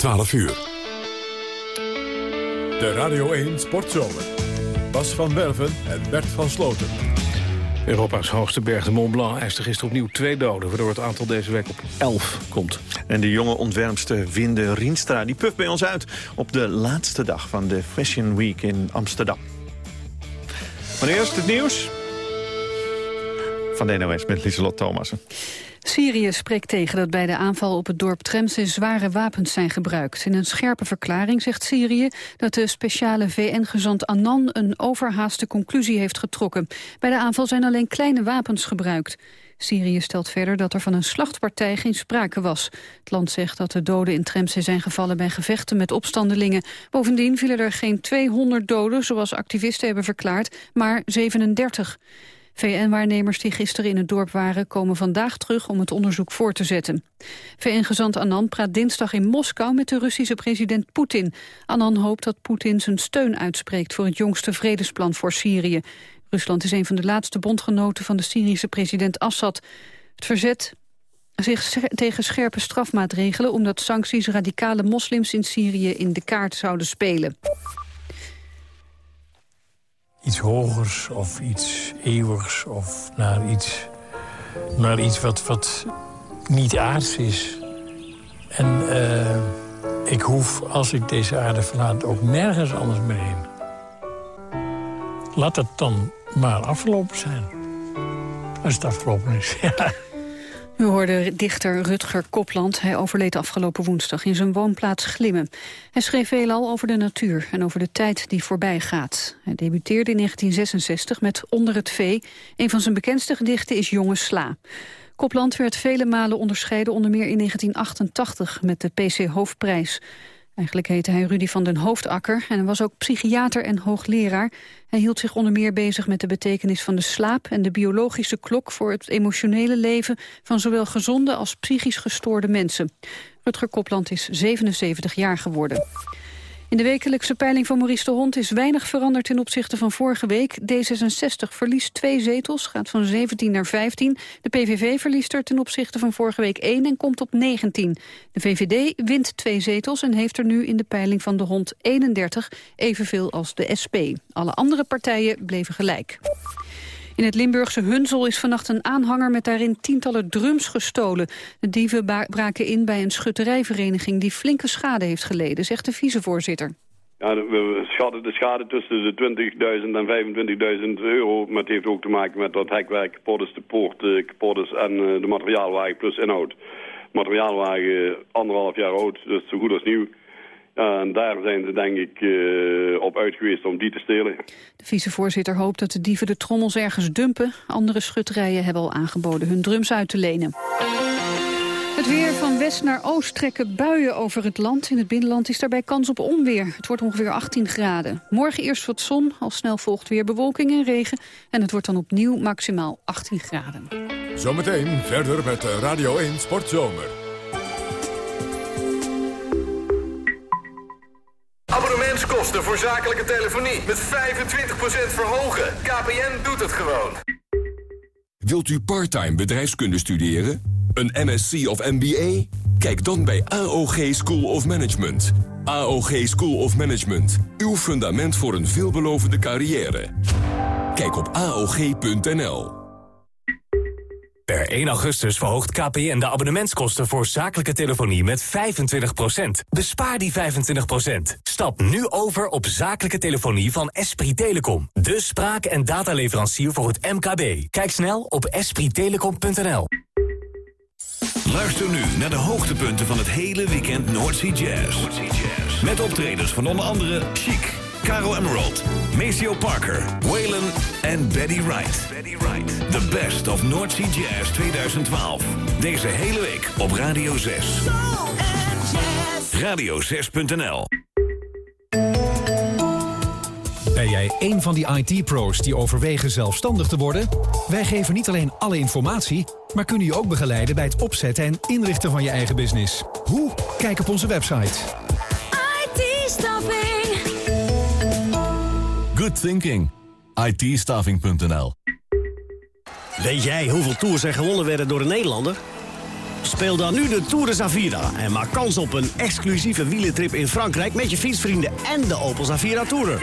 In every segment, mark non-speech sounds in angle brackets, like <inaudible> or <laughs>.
12 uur. De Radio 1 Sportzomer. Bas van Werven en Bert van Sloten. Europa's hoogste berg, de Mont Blanc, eiste gisteren opnieuw twee doden... waardoor het aantal deze week op 11 komt. En de jonge ontwerpster Winde Rienstra die puft bij ons uit... op de laatste dag van de Fashion Week in Amsterdam. Maar eerst het nieuws van de NOS met Lieselot Thomassen. Syrië spreekt tegen dat bij de aanval op het dorp Tremse zware wapens zijn gebruikt. In een scherpe verklaring zegt Syrië dat de speciale VN-gezant Annan een overhaaste conclusie heeft getrokken. Bij de aanval zijn alleen kleine wapens gebruikt. Syrië stelt verder dat er van een slachtpartij geen sprake was. Het land zegt dat de doden in Tremse zijn gevallen bij gevechten met opstandelingen. Bovendien vielen er geen 200 doden, zoals activisten hebben verklaard, maar 37. VN-waarnemers die gisteren in het dorp waren... komen vandaag terug om het onderzoek voor te zetten. VN-gezant Annan praat dinsdag in Moskou met de Russische president Poetin. Annan hoopt dat Poetin zijn steun uitspreekt... voor het jongste vredesplan voor Syrië. Rusland is een van de laatste bondgenoten van de Syrische president Assad. Het verzet zich tegen scherpe strafmaatregelen... omdat sancties radicale moslims in Syrië in de kaart zouden spelen iets hogers of iets eeuwigs of naar iets, naar iets wat, wat niet aards is. En uh, ik hoef, als ik deze aarde verlaat, ook nergens anders meer heen. Laat het dan maar afgelopen zijn. Als het afgelopen is. <laughs> U hoorde dichter Rutger Kopland. Hij overleed afgelopen woensdag in zijn woonplaats Glimmen. Hij schreef veelal over de natuur en over de tijd die voorbij gaat. Hij debuteerde in 1966 met Onder het Vee. Een van zijn bekendste gedichten is Jonge Sla. Kopland werd vele malen onderscheiden, onder meer in 1988 met de PC Hoofdprijs. Eigenlijk heette hij Rudy van den Hoofdakker en was ook psychiater en hoogleraar. Hij hield zich onder meer bezig met de betekenis van de slaap... en de biologische klok voor het emotionele leven... van zowel gezonde als psychisch gestoorde mensen. Rutger Kopland is 77 jaar geworden. In de wekelijkse peiling van Maurice de Hond is weinig veranderd ten opzichte van vorige week. D66 verliest twee zetels, gaat van 17 naar 15. De PVV verliest er ten opzichte van vorige week 1 en komt op 19. De VVD wint twee zetels en heeft er nu in de peiling van de Hond 31, evenveel als de SP. Alle andere partijen bleven gelijk. In het Limburgse Hunsel is vannacht een aanhanger met daarin tientallen drums gestolen. De dieven braken in bij een schutterijvereniging die flinke schade heeft geleden, zegt de vicevoorzitter. Ja, we schatten de schade tussen de 20.000 en 25.000 euro. Maar het heeft ook te maken met dat hekwerk kapot is, de poort eh, kapot is en eh, de materiaalwagen plus inhoud. Materiaalwagen anderhalf jaar oud, dus zo goed als nieuw. En daar zijn ze denk ik uh, op uit geweest om die te stelen. De vicevoorzitter hoopt dat de dieven de trommels ergens dumpen. Andere schutterijen hebben al aangeboden hun drums uit te lenen. Het weer van west naar oost trekken buien over het land. In het binnenland is daarbij kans op onweer. Het wordt ongeveer 18 graden. Morgen eerst wat zon, al snel volgt weer bewolking en regen. En het wordt dan opnieuw maximaal 18 graden. Zometeen verder met Radio 1 Sportzomer. Abonnementskosten voor zakelijke telefonie met 25% verhogen. KPN doet het gewoon. Wilt u parttime bedrijfskunde studeren? Een MSc of MBA? Kijk dan bij AOG School of Management. AOG School of Management. Uw fundament voor een veelbelovende carrière. Kijk op AOG.nl. Per 1 augustus verhoogt KPN de abonnementskosten voor zakelijke telefonie met 25%. Bespaar die 25%. Stap nu over op zakelijke telefonie van Esprit Telecom. De spraak- en dataleverancier voor het MKB. Kijk snel op esprittelecom.nl. Luister nu naar de hoogtepunten van het hele weekend Noordsea Jazz. Met optredens van onder andere Chic, Caro Emerald, Maceo Parker, Waylon en Betty Wright. The best of North Sea Jazz 2012. Deze hele week op Radio 6. Radio6.nl Ben jij een van die IT-pro's die overwegen zelfstandig te worden? Wij geven niet alleen alle informatie, maar kunnen je ook begeleiden bij het opzetten en inrichten van je eigen business. Hoe? Kijk op onze website. IT-staffing. Good thinking. it Weet jij hoeveel tours er gewonnen werden door een Nederlander? Speel dan nu de Tour de Zavira en maak kans op een exclusieve wielentrip in Frankrijk... met je fietsvrienden en de Opel Zavira Tourer.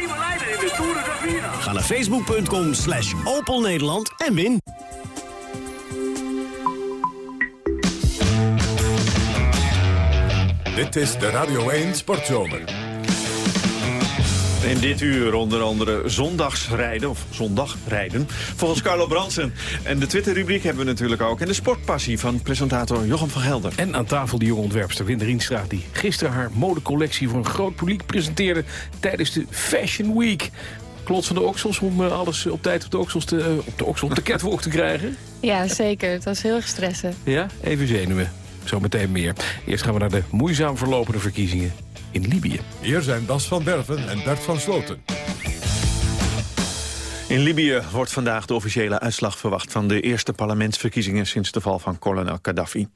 Ga naar facebook.com slash Opel Nederland en win. Dit is de Radio 1 Sportzomer. In dit uur onder andere zondagsrijden, of zondagrijden, volgens Carlo Bransen. En de Twitter-rubriek hebben we natuurlijk ook. En de sportpassie van presentator Jochem van Gelder. En aan tafel de jonge ontwerpster Winde Rienstra... die gisteren haar modecollectie voor een groot publiek presenteerde... tijdens de Fashion Week. Klots van de oksels om eh, alles op tijd op de oksels te, eh, op de, oksel, op de catwalk te krijgen? Ja, zeker. Het was heel erg stressen. Ja, even zenuwen. Zometeen meer. Eerst gaan we naar de moeizaam verlopende verkiezingen in Libië. Hier zijn Bas van Berven en Bert van Sloten. In Libië wordt vandaag de officiële uitslag verwacht... van de eerste parlementsverkiezingen sinds de val van kolonel Gaddafi.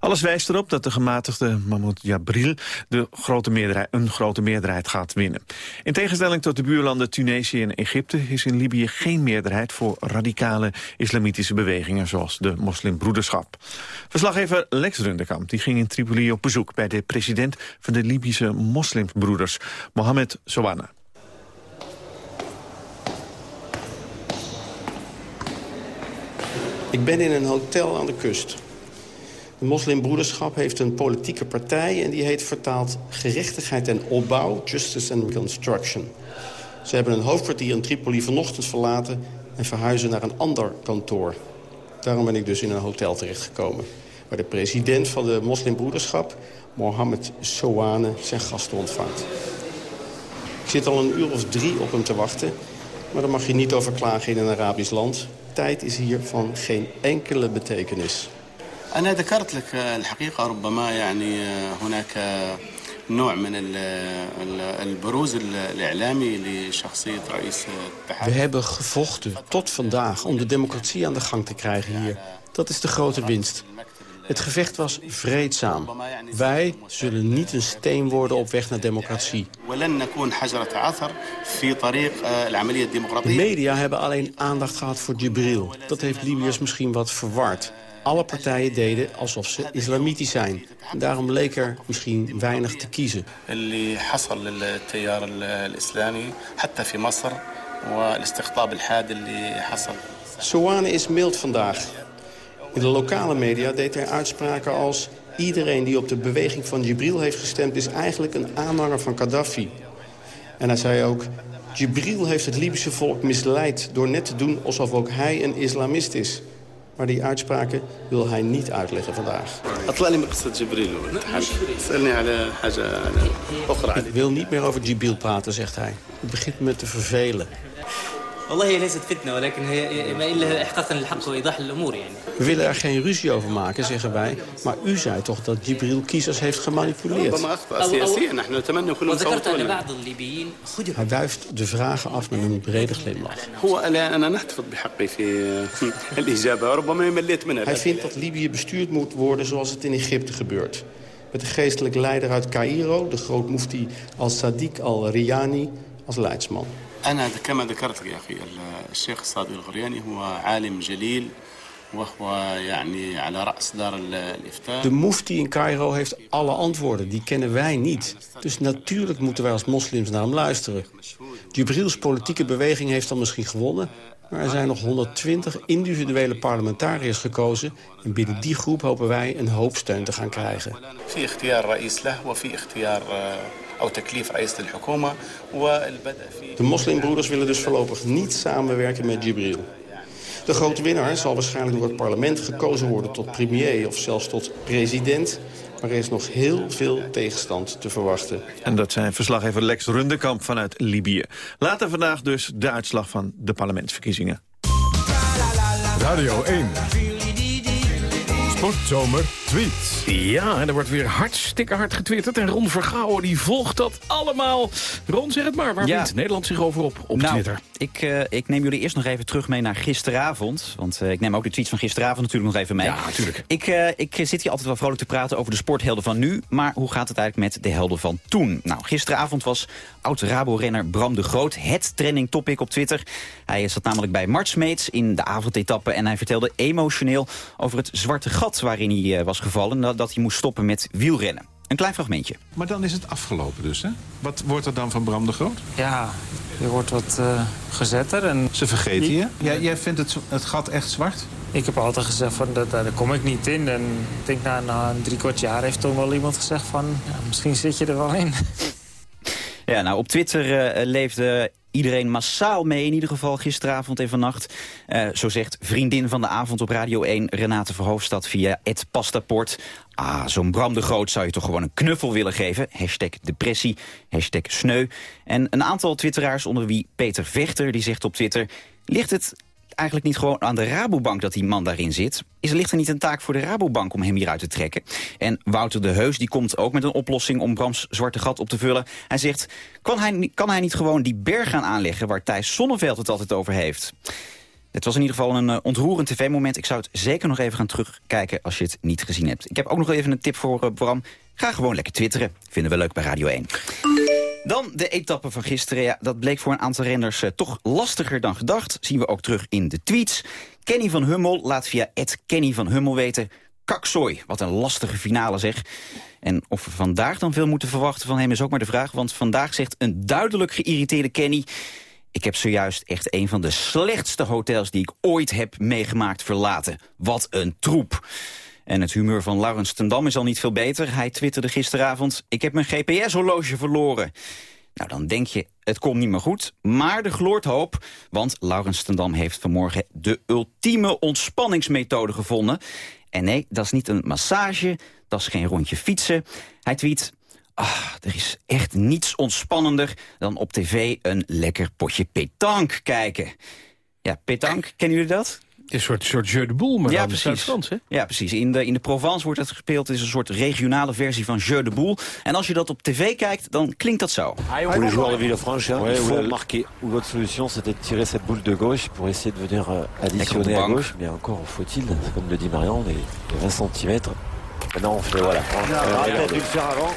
Alles wijst erop dat de gematigde Mahmoud Jabril de grote meerderheid, een grote meerderheid gaat winnen. In tegenstelling tot de buurlanden Tunesië en Egypte... is in Libië geen meerderheid voor radicale islamitische bewegingen... zoals de moslimbroederschap. Verslaggever Lex Rundekamp die ging in Tripoli op bezoek... bij de president van de Libische moslimbroeders, Mohamed Souana. Ik ben in een hotel aan de kust. De moslimbroederschap heeft een politieke partij... en die heet vertaald Gerechtigheid en Opbouw, Justice and Reconstruction. Ze hebben een hoofdkwartier in Tripoli vanochtend verlaten... en verhuizen naar een ander kantoor. Daarom ben ik dus in een hotel terechtgekomen... waar de president van de moslimbroederschap, Mohammed Souane, zijn gasten ontvangt. Ik zit al een uur of drie op hem te wachten... maar daar mag je niet over klagen in een Arabisch land tijd is hier van geen enkele betekenis. أنا ذكرت لك الحقيقة ربما يعني هناك نوع من البروز الإعلامي لشخصية رئيس We hebben gevochten tot vandaag om de democratie aan de gang te krijgen hier. Dat is de grote winst. Het gevecht was vreedzaam. Wij zullen niet een steen worden op weg naar democratie. De media hebben alleen aandacht gehad voor Jibril. Dat heeft Libiërs misschien wat verward. Alle partijen deden alsof ze islamitisch zijn. Daarom leek er misschien weinig te kiezen. Souane is mild vandaag. In de lokale media deed hij uitspraken als... iedereen die op de beweging van Jibril heeft gestemd... is eigenlijk een aanhanger van Gaddafi. En hij zei ook... Jibril heeft het Libische volk misleid door net te doen alsof ook hij een islamist is. Maar die uitspraken wil hij niet uitleggen vandaag. Ik wil niet meer over Jibril praten, zegt hij. Het begint me te vervelen. We willen er geen ruzie over maken, zeggen wij. Maar u zei toch dat Jibril kiezers heeft gemanipuleerd? Hij wuift de vragen af met een brede glimlach. <laughs> Hij vindt dat Libië bestuurd moet worden zoals het in Egypte gebeurt. Met de geestelijke leider uit Cairo, de grootmoefti al-Sadiq al-Riyani, als leidsman. أنا كما ذكرت يا أخي الشيخ الصادق الغرياني هو عالم جليل وهو يعني على رأس دار الإفتاء De mufti in Cairo heeft alle antwoorden, die kennen wij niet. Dus natuurlijk moeten wij als moslims naar hem luisteren. Jibrils politieke beweging heeft dan misschien gewonnen... maar er zijn nog 120 individuele parlementariërs gekozen... en binnen die groep hopen wij een hoop steun te gaan krijgen. De moslimbroeders willen dus voorlopig niet samenwerken met Jibril. De grote winnaar zal waarschijnlijk door het parlement gekozen worden tot premier of zelfs tot president. Maar er is nog heel veel tegenstand te verwachten. En dat zijn verslaggever Lex Rundekamp vanuit Libië. Later vandaag dus de uitslag van de parlementsverkiezingen. Radio 1. Sportzomer tweets. Ja, en er wordt weer hartstikke hard getwitterd. En Ron Vergouwen die volgt dat allemaal. Ron, zeg het maar. Waar Ja. vindt Nederland zich over op, op nou, Twitter? Ik, eh, ik neem jullie eerst nog even terug mee naar gisteravond. Want eh, ik neem ook de tweets van gisteravond natuurlijk nog even mee. Ja, natuurlijk. Ik, eh, ik zit hier altijd wel vrolijk te praten over de sporthelden van nu. Maar hoe gaat het eigenlijk met de helden van toen? Nou, gisteravond was oud-Rabo-renner Bram de Groot het trending topic op Twitter. Hij zat namelijk bij Marsmates in de avondetappe... en hij vertelde emotioneel over het zwarte gat gat waarin hij eh, was gevallen... nadat hij moest stoppen met wielrennen. Een klein fragmentje. Maar dan is het afgelopen dus, hè? Wat wordt er dan van Bram de Groot? Ja, je wordt wat uh, gezetter. En... Ze vergeten je? Jij, jij vindt het, het gat echt zwart? Ik heb altijd gezegd, van, dat, daar kom ik niet in. En ik denk, na, na een drie kwart jaar heeft toch wel iemand gezegd van... Ja, misschien zit je er wel in. <laughs> Ja, nou, op Twitter uh, leefde iedereen massaal mee, in ieder geval gisteravond en vannacht. Uh, zo zegt vriendin van de avond op Radio 1, Renate Verhoofdstad via het Pastaport. Ah, zo'n Bram de Groot zou je toch gewoon een knuffel willen geven. Hashtag depressie, hashtag sneu. En een aantal twitteraars, onder wie Peter Vechter, die zegt op Twitter... ligt het eigenlijk niet gewoon aan de Rabobank dat die man daarin zit? Is er ligt er niet een taak voor de Rabobank om hem hieruit te trekken? En Wouter de Heus die komt ook met een oplossing om Brams zwarte gat op te vullen. Hij zegt, kan hij, kan hij niet gewoon die berg gaan aanleggen... waar Thijs Sonneveld het altijd over heeft? Het was in ieder geval een uh, ontroerend tv-moment. Ik zou het zeker nog even gaan terugkijken als je het niet gezien hebt. Ik heb ook nog even een tip voor uh, Bram. Ga gewoon lekker twitteren. Vinden we leuk bij Radio 1. Dan de etappe van gisteren. Ja, dat bleek voor een aantal renners uh, toch lastiger dan gedacht. Zien we ook terug in de tweets. Kenny van Hummel laat via Kenny van Hummel weten... Kakzooi, wat een lastige finale zeg. En of we vandaag dan veel moeten verwachten van hem is ook maar de vraag. Want vandaag zegt een duidelijk geïrriteerde Kenny... Ik heb zojuist echt een van de slechtste hotels die ik ooit heb meegemaakt verlaten. Wat een troep. En het humeur van Laurens Tendam is al niet veel beter. Hij twitterde gisteravond, ik heb mijn GPS-horloge verloren. Nou, dan denk je, het komt niet meer goed. Maar de gloort hoop, want Laurens Tendam heeft vanmorgen de ultieme ontspanningsmethode gevonden. En nee, dat is niet een massage, dat is geen rondje fietsen. Hij tweet, Ah, er is echt niets ontspannender dan op tv een lekker potje petanque kijken. Ja, petanque, kennen jullie dat? Een soort, soort jeu de boule, maar ja, precies. Frans, hè? Ja, precies. In de, in de Provence wordt het gespeeld. Het is een soort regionale versie van jeu de boule. En als je dat op tv kijkt, dan klinkt dat zo. Pour les joueurs de Villefranche, hein, il faut marquer. Ou l'autre solution, c'était de tirer cette boule de gauche pour essayer de venir euh, additionner à gauche. Mais encore faut-il, comme le dit Marion, les, les 20 cm. Maintenant, on fait, voilà. On, euh, dû le faire avant.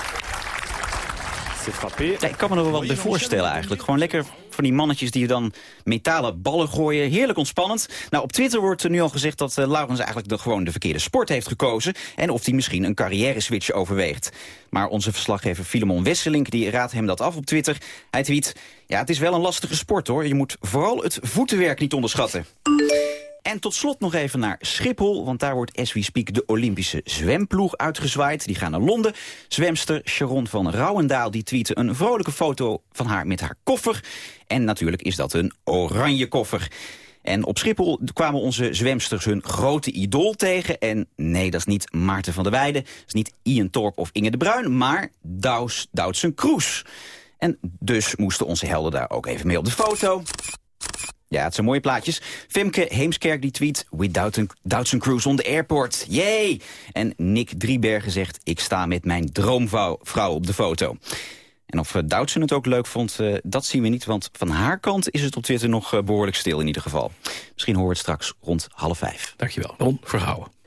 Ja, ik kan me er wel wat bij voorstellen eigenlijk. Gewoon lekker van die mannetjes die dan metalen ballen gooien. Heerlijk ontspannend. Nou, op Twitter wordt er nu al gezegd dat uh, Laurens eigenlijk de, gewoon de verkeerde sport heeft gekozen. En of hij misschien een carrière-switch overweegt. Maar onze verslaggever Filemon Wesselink die raadt hem dat af op Twitter. Hij tweet, ja, het is wel een lastige sport hoor. Je moet vooral het voetenwerk niet onderschatten. En tot slot nog even naar Schiphol, want daar wordt as we speak de Olympische zwemploeg uitgezwaaid. Die gaan naar Londen. Zwemster Sharon van Rouwendaal die tweette een vrolijke foto van haar met haar koffer. En natuurlijk is dat een oranje koffer. En op Schiphol kwamen onze zwemsters hun grote idool tegen. En nee, dat is niet Maarten van der Weijden, dat is niet Ian Torp of Inge de Bruin, maar Douws Doutsen Kroes. En dus moesten onze helden daar ook even mee op de foto. Ja, het zijn mooie plaatjes. Femke Heemskerk die tweet... Without Doutzen Cruise on the airport. Yay! En Nick Driebergen zegt... Ik sta met mijn droomvrouw op de foto. En of eh, Doutzen het ook leuk vond, uh, dat zien we niet. Want van haar kant is het op Twitter nog uh, behoorlijk stil in ieder geval. Misschien horen we het straks rond half vijf. Dankjewel, Ron Verhouwen.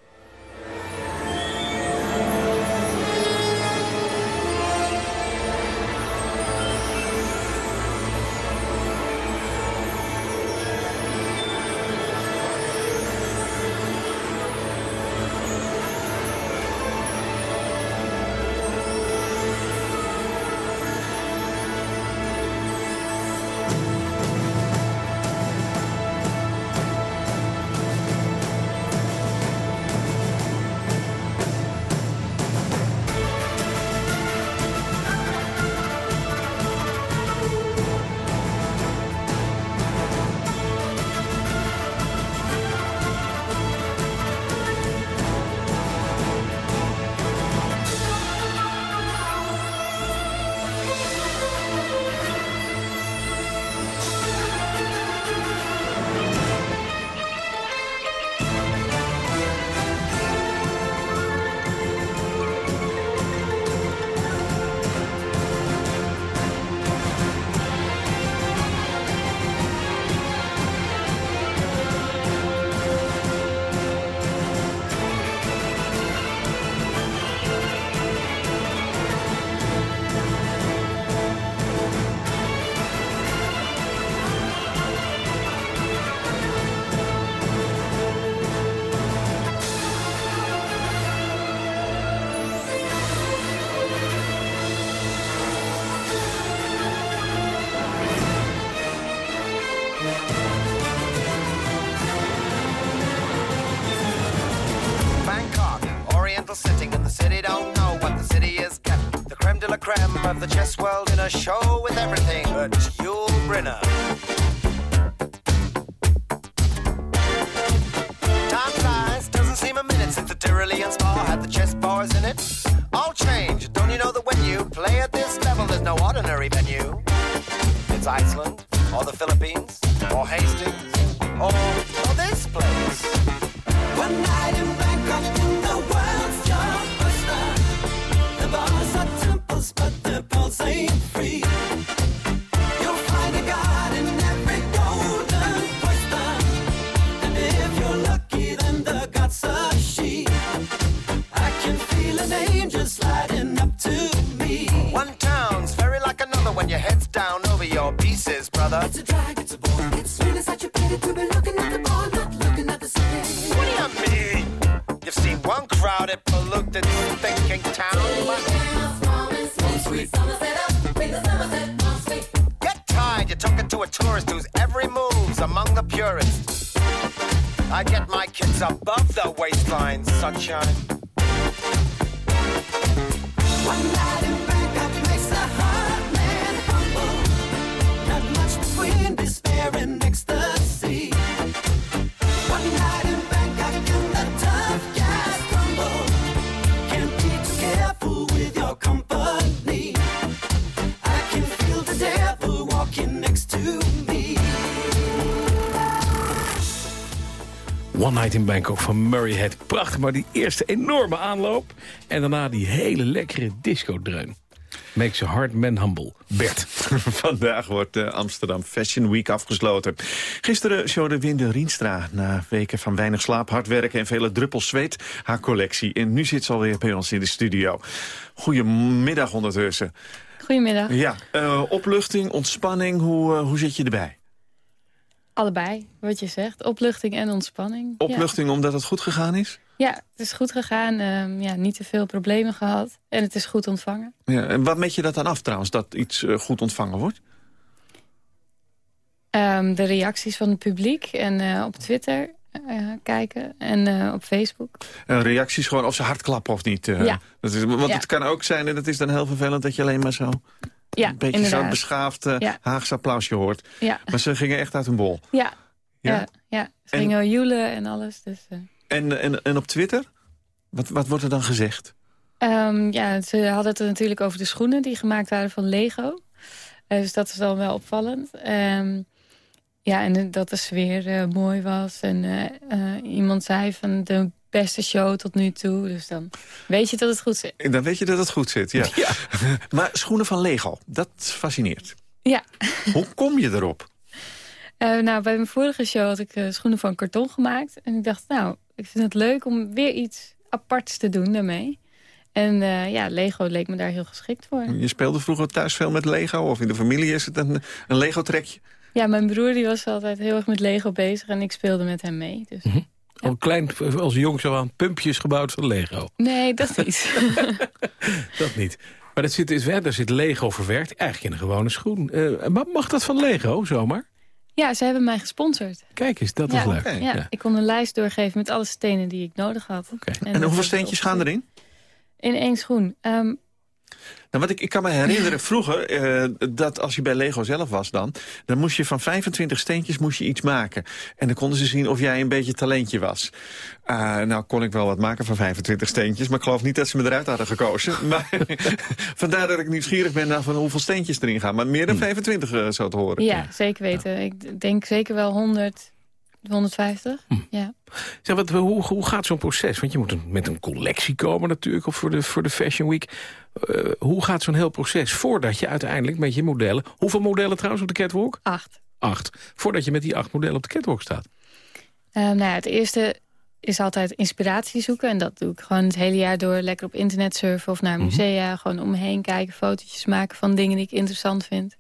The chess world in a show with everything but Yul Brynner. One Night in Bangkok van Murray Head. Prachtig, maar die eerste enorme aanloop. En daarna die hele lekkere disco-dreun. Makes a hard man humble. Bert. <laughs> Vandaag wordt de Amsterdam Fashion Week afgesloten. Gisteren showde Winde Rienstra na weken van weinig slaap, hard werken en vele druppels zweet haar collectie. En nu zit ze alweer bij ons in de studio. Goedemiddag ondertussen. Goedemiddag. Ja, eh, opluchting, ontspanning, hoe, eh, hoe zit je erbij? Allebei, wat je zegt. Opluchting en ontspanning. Opluchting omdat het goed gegaan is? Ja, het is goed gegaan. Ehm, ja, niet te veel problemen gehad. En het is goed ontvangen. Ja, en wat meet je dat dan af trouwens, dat iets eh, goed ontvangen wordt? Ehm, de reacties van het publiek en eh, op Twitter eh, kijken en op Facebook. Uh, reacties gewoon of ze hard klappen of niet. Ja. Dat is, want Ja. het kan ook zijn, en dat is dan heel vervelend... dat je alleen maar zo Ja, een beetje zo'n beschaafd uh, Ja. Haagse applausje hoort. Ja. Maar ze gingen echt uit hun bol. Ja, Ja? ja? Ze En- gingen joelen en alles. Dus, eh. En, en, en op Twitter? Wat, wat wordt er dan gezegd? Ehm, ja, ze hadden het er natuurlijk over de schoenen die gemaakt waren van Lego. Eh, dus dat is dan wel opvallend. Ehm, ja, en dat de sfeer eh, mooi was. En iemand zei van de beste show tot nu toe. Dus dan weet je dat het goed zit. En Dan weet je dat het goed zit, ja. <laughs> maar schoenen van Lego, dat fascineert. Ja. Hoe kom je erop? Eh, nou, bij mijn vorige show had ik eh, schoenen van karton gemaakt. En ik dacht, nou, ik vind het leuk om weer iets aparts te doen daarmee. En eh, ja, Lego leek me daar heel geschikt voor. Je speelde vroeger thuis veel met Lego? Of in de familie is het een, een Lego-trekje? Ja, mijn broer die was altijd heel erg met Lego bezig en ik speelde met hem mee. Dus. Al klein, als jong zo aan pumpjes gebouwd van Lego. Nee, dat niet. <laughs> Dat niet. Maar dat zit, is, daar zit Lego verwerkt, eigenlijk in een gewone schoen. Eh, maar mag dat van Lego, zomaar? ja, ze hebben mij gesponsord. Kijk eens, dat ja, is leuk. Ja, Ja. ik kon een lijst doorgeven met alle stenen die ik nodig had. En, hoeveel steentjes gaan erin? In één schoen. Ehm, Nou, wat ik, ik kan me herinneren <clears throat> vroeger, eh, dat als je bij Lego zelf was dan... dan moest je van 25 steentjes moest je iets maken. En dan konden ze zien of jij een beetje talentje was. Ah, nou kon ik wel wat maken van 25 steentjes... maar ik geloof niet dat ze me eruit hadden gekozen. <laughs> Maar <laughs> vandaar dat ik nieuwsgierig ben naar van hoeveel steentjes erin gaan. Maar meer dan 25 eh, zo te horen. ja, zeker weten. Ik denk zeker wel 100, 150. Hm. Ja. Zeg, wat, hoe, hoe gaat zo'n proces? Want je moet een- met een collectie komen natuurlijk, of voor de, voor de Fashion Week. Eh, hoe gaat zo'n heel proces voordat je uiteindelijk met je modellen... Hoeveel modellen trouwens op de catwalk? Acht. Acht. Voordat je met die acht modellen op de catwalk staat. Ehm, nou ja, het eerste is altijd inspiratie zoeken. En dat doe ik gewoon het hele jaar door. Lekker op internet surfen of naar Mhm. musea. Gewoon om me heen kijken, fotootjes maken van dingen die ik interessant vind.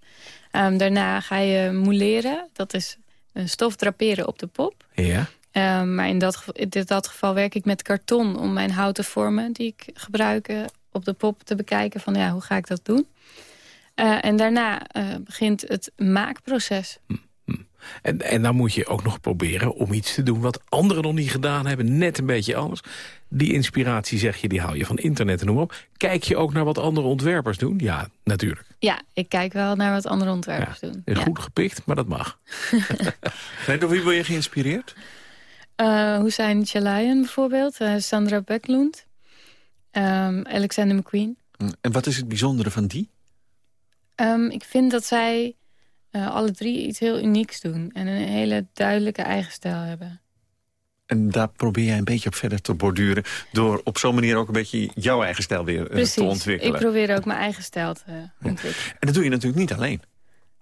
Ehm, daarna ga je mouleren. Dat is een stof draperen op de pop. Ja. Ehm, maar in dat, geval- in dit- dat geval werk ik met karton om mijn houten vormen die ik gebruik eh, op de pop te bekijken. Van ja, hoe ga ik dat doen? Eh, en daarna eh, begint het maakproces. En, en dan moet je ook nog proberen om iets te doen wat anderen nog niet gedaan hebben. Net een beetje anders. Die inspiratie, zeg je, die haal je van internet en noem maar op. Kijk je ook naar wat andere ontwerpers doen? Ja, natuurlijk. Ja, ik kijk wel naar wat andere ontwerpers doen. Is Ja. Goed gepikt, maar dat mag. <laughs> Nee, door wie word je geïnspireerd? Eh, Hussein Chalayan bijvoorbeeld, eh, Sandra Backlund, ehm, Alexander McQueen. En wat is het bijzondere van die? Ehm, ik vind dat zij eh, alle drie iets heel unieks doen. En een hele duidelijke eigen stijl hebben. En daar probeer jij een beetje op verder te borduren... door op zo'n manier ook een beetje jouw eigen stijl weer eh, Precies. te ontwikkelen. Ik probeer ook mijn eigen stijl te ontwikkelen. En dat doe je natuurlijk niet alleen.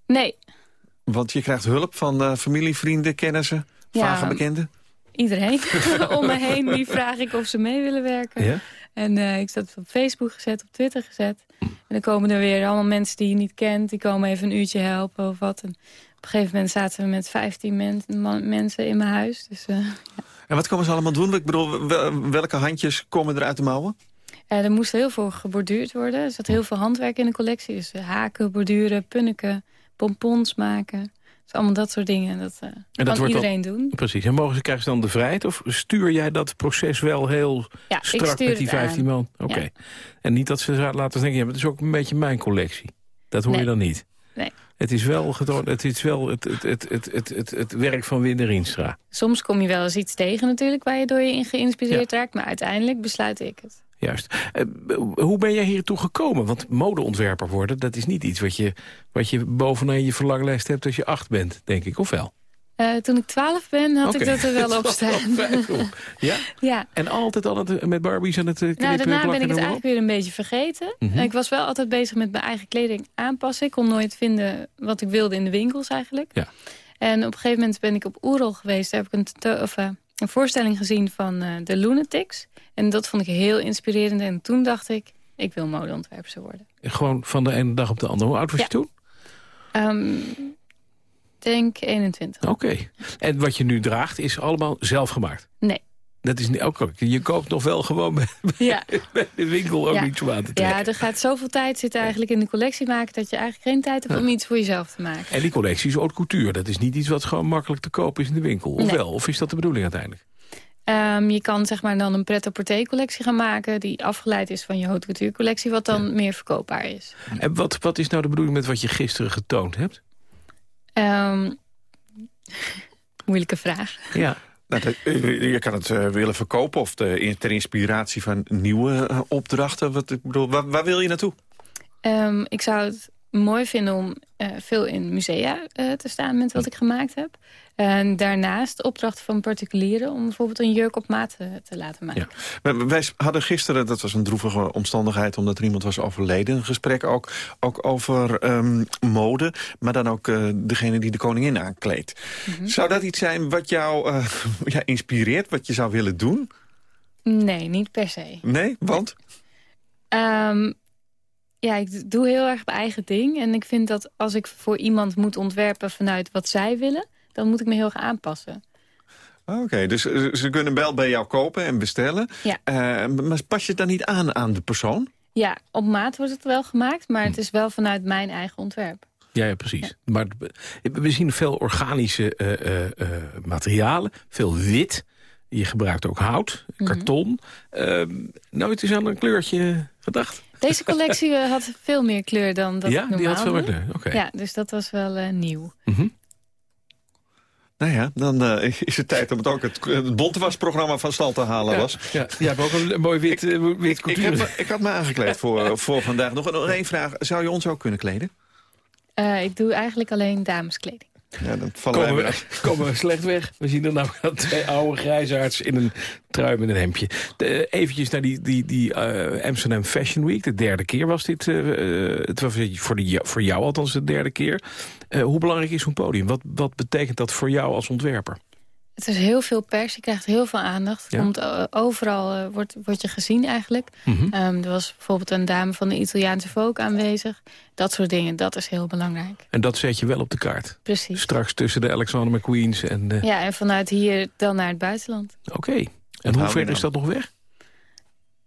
Nee, Want je krijgt hulp van eh, familie, vrienden, kennissen, Ja. vage bekenden. iedereen <laughs> om me heen die vraag ik of ze mee willen werken. Ja? En eh, ik zat op Facebook gezet, op Twitter gezet. En dan komen er weer allemaal mensen die je niet kent. Die komen even een uurtje helpen of wat. En op een gegeven moment zaten we met 15 men- man- mensen in mijn huis. Dus eh, En wat komen ze allemaal doen? Ik bedoel, wel- welke handjes komen er uit de mouwen? eh, er moest heel veel geborduurd worden. Er zat heel veel handwerk in de collectie. Dus haken, borduren, punniken, pompons maken. Dus allemaal dat soort dingen. Dat eh, En kan wordt iedereen doen. Precies. En mogen ze krijgen ze dan de vrijheid? Of stuur jij dat proces wel heel Ja, strak met die het aan. 15 man? Oké. Ja. En niet dat ze laten denken, ja, maar het is ook een beetje mijn collectie. Dat hoor je dan niet. Nee. Het is wel, het, is wel het, het, het, het, het, het, het werk van Winde Rienstra. Soms kom je wel eens iets tegen natuurlijk waar je door je in geïnspireerd raakt. Maar uiteindelijk besluit ik het. Juist. Eh, hoe ben jij hiertoe gekomen? Want modeontwerper worden, dat is niet iets wat je, wat je bovenaan je verlanglijst hebt als je acht bent, denk ik. Of wel? Eh, toen ik 12 ben, had ik dat er wel <laughs> op staan. <laughs> Ja? ja. En altijd al het, met Barbies aan het eh, knippen, Nou, daarna ben ik het eigenlijk weer een beetje vergeten. Mhm. Ik was wel altijd bezig met mijn eigen kleding aanpassen. Ik kon nooit vinden wat ik wilde in de winkels eigenlijk. Ja. En op een gegeven moment ben ik op Oerol geweest. Daar heb ik een, of, eh, een voorstelling gezien van eh, de Lunatics. En dat vond ik heel inspirerend. En toen dacht ik, ik wil modeontwerper worden. Gewoon van de ene dag op de andere. Hoe oud was je toen? Ehm denk 21. Oké. En wat je nu draagt is allemaal zelf gemaakt? Nee. Dat is niet ook. Je koopt nog wel gewoon bij, <laughs> Ja. bij de winkel ook Ja. zo aan te trekken. Ja, er gaat zoveel tijd zitten eigenlijk in de collectie maken... dat je eigenlijk geen tijd hebt om iets voor jezelf te maken. En die collectie is haute couture. Dat is niet iets wat gewoon makkelijk te kopen is in de winkel. Of Nee. wel? Of is dat de bedoeling uiteindelijk? Ehm, je kan zeg maar dan een pret-à-porter collectie gaan maken... die afgeleid is van je haute couture collectie... wat dan meer verkoopbaar is. En wat, wat is nou de bedoeling met wat je gisteren getoond hebt? Ehm, <laughs> moeilijke vraag. Ja. Nou, dat- eh, je kan het eh, willen verkopen of de, ter inspiratie van nieuwe eh, opdrachten. Wat, ik bedoel, waar, waar wil je naartoe? Ehm, ik zou het mooi vinden om eh, veel in musea eh, te staan met wat ik gemaakt heb. En daarnaast opdrachten van particulieren... om bijvoorbeeld een jurk op maat eh, te laten maken. Wij- Wij hadden gisteren, dat was een droevige omstandigheid... omdat er iemand was overleden, een gesprek ook, ook over ehm, mode... maar dan ook degene die de koningin aankleedt. Mhm. Zou dat iets zijn wat jou <laughs> ja, inspireert, wat je zou willen doen? Nee, niet per se. Nee? Want? Ehm, ja, ik doe heel erg mijn eigen ding. En ik vind dat als ik voor iemand moet ontwerpen vanuit wat zij willen... dan moet ik me heel erg aanpassen. Oké, dus eh, ze kunnen wel bij jou kopen en bestellen. Ja. Eh, maar pas je het dan niet aan aan de persoon? Ja, op maat wordt het wel gemaakt, maar het is wel vanuit mijn eigen ontwerp. Ja, ja precies. Maar we zien veel organische eh, eh, eh, materialen. Veel wit. Je gebruikt ook hout, Mhm. karton. Ehm, nooit eens aan een kleurtje gedacht? Deze collectie eh, had veel meer kleur dan dat Ja, ik die had veel meer kleur, oké. Ja, dus dat was wel eh, nieuw. Nou ja, dan eh, <laughs> is het tijd om het ook het, het bontewasprogramma van stal te halen, Ja, was. ja, jij hebt ook een mooi wit, wit Ik, cultuur. heb me- ik had me aangekleed voor, voor vandaag. Nog, nog één vraag. Zou je ons ook kunnen kleden? Eh, ik doe eigenlijk alleen dameskleding. Ja, dan vallen Komen wij we, <laughs> komen we slecht weg. We zien er nou twee oude grijsaards in een trui met een hemdje. De, eventjes naar die, die, die eh, Amsterdam Fashion Week. De derde keer was dit. eh, eh, het was voor, de, voor jou althans de derde keer. Eh, hoe belangrijk is zo'n podium? Wat, wat betekent dat voor jou als ontwerper? Het is heel veel pers, je krijgt heel veel aandacht. Ja. Komt, eh, overal eh, wordt, wordt je gezien eigenlijk. Mhm. Ehm, er was bijvoorbeeld een dame van de Italiaanse Vogue aanwezig. Dat soort dingen, dat is heel belangrijk. En dat zet je wel op de kaart. Precies. Straks tussen de Alexander McQueen's en... de. Ja, en vanuit hier dan naar het buitenland. Oké. En hoe ver is dat nog weg?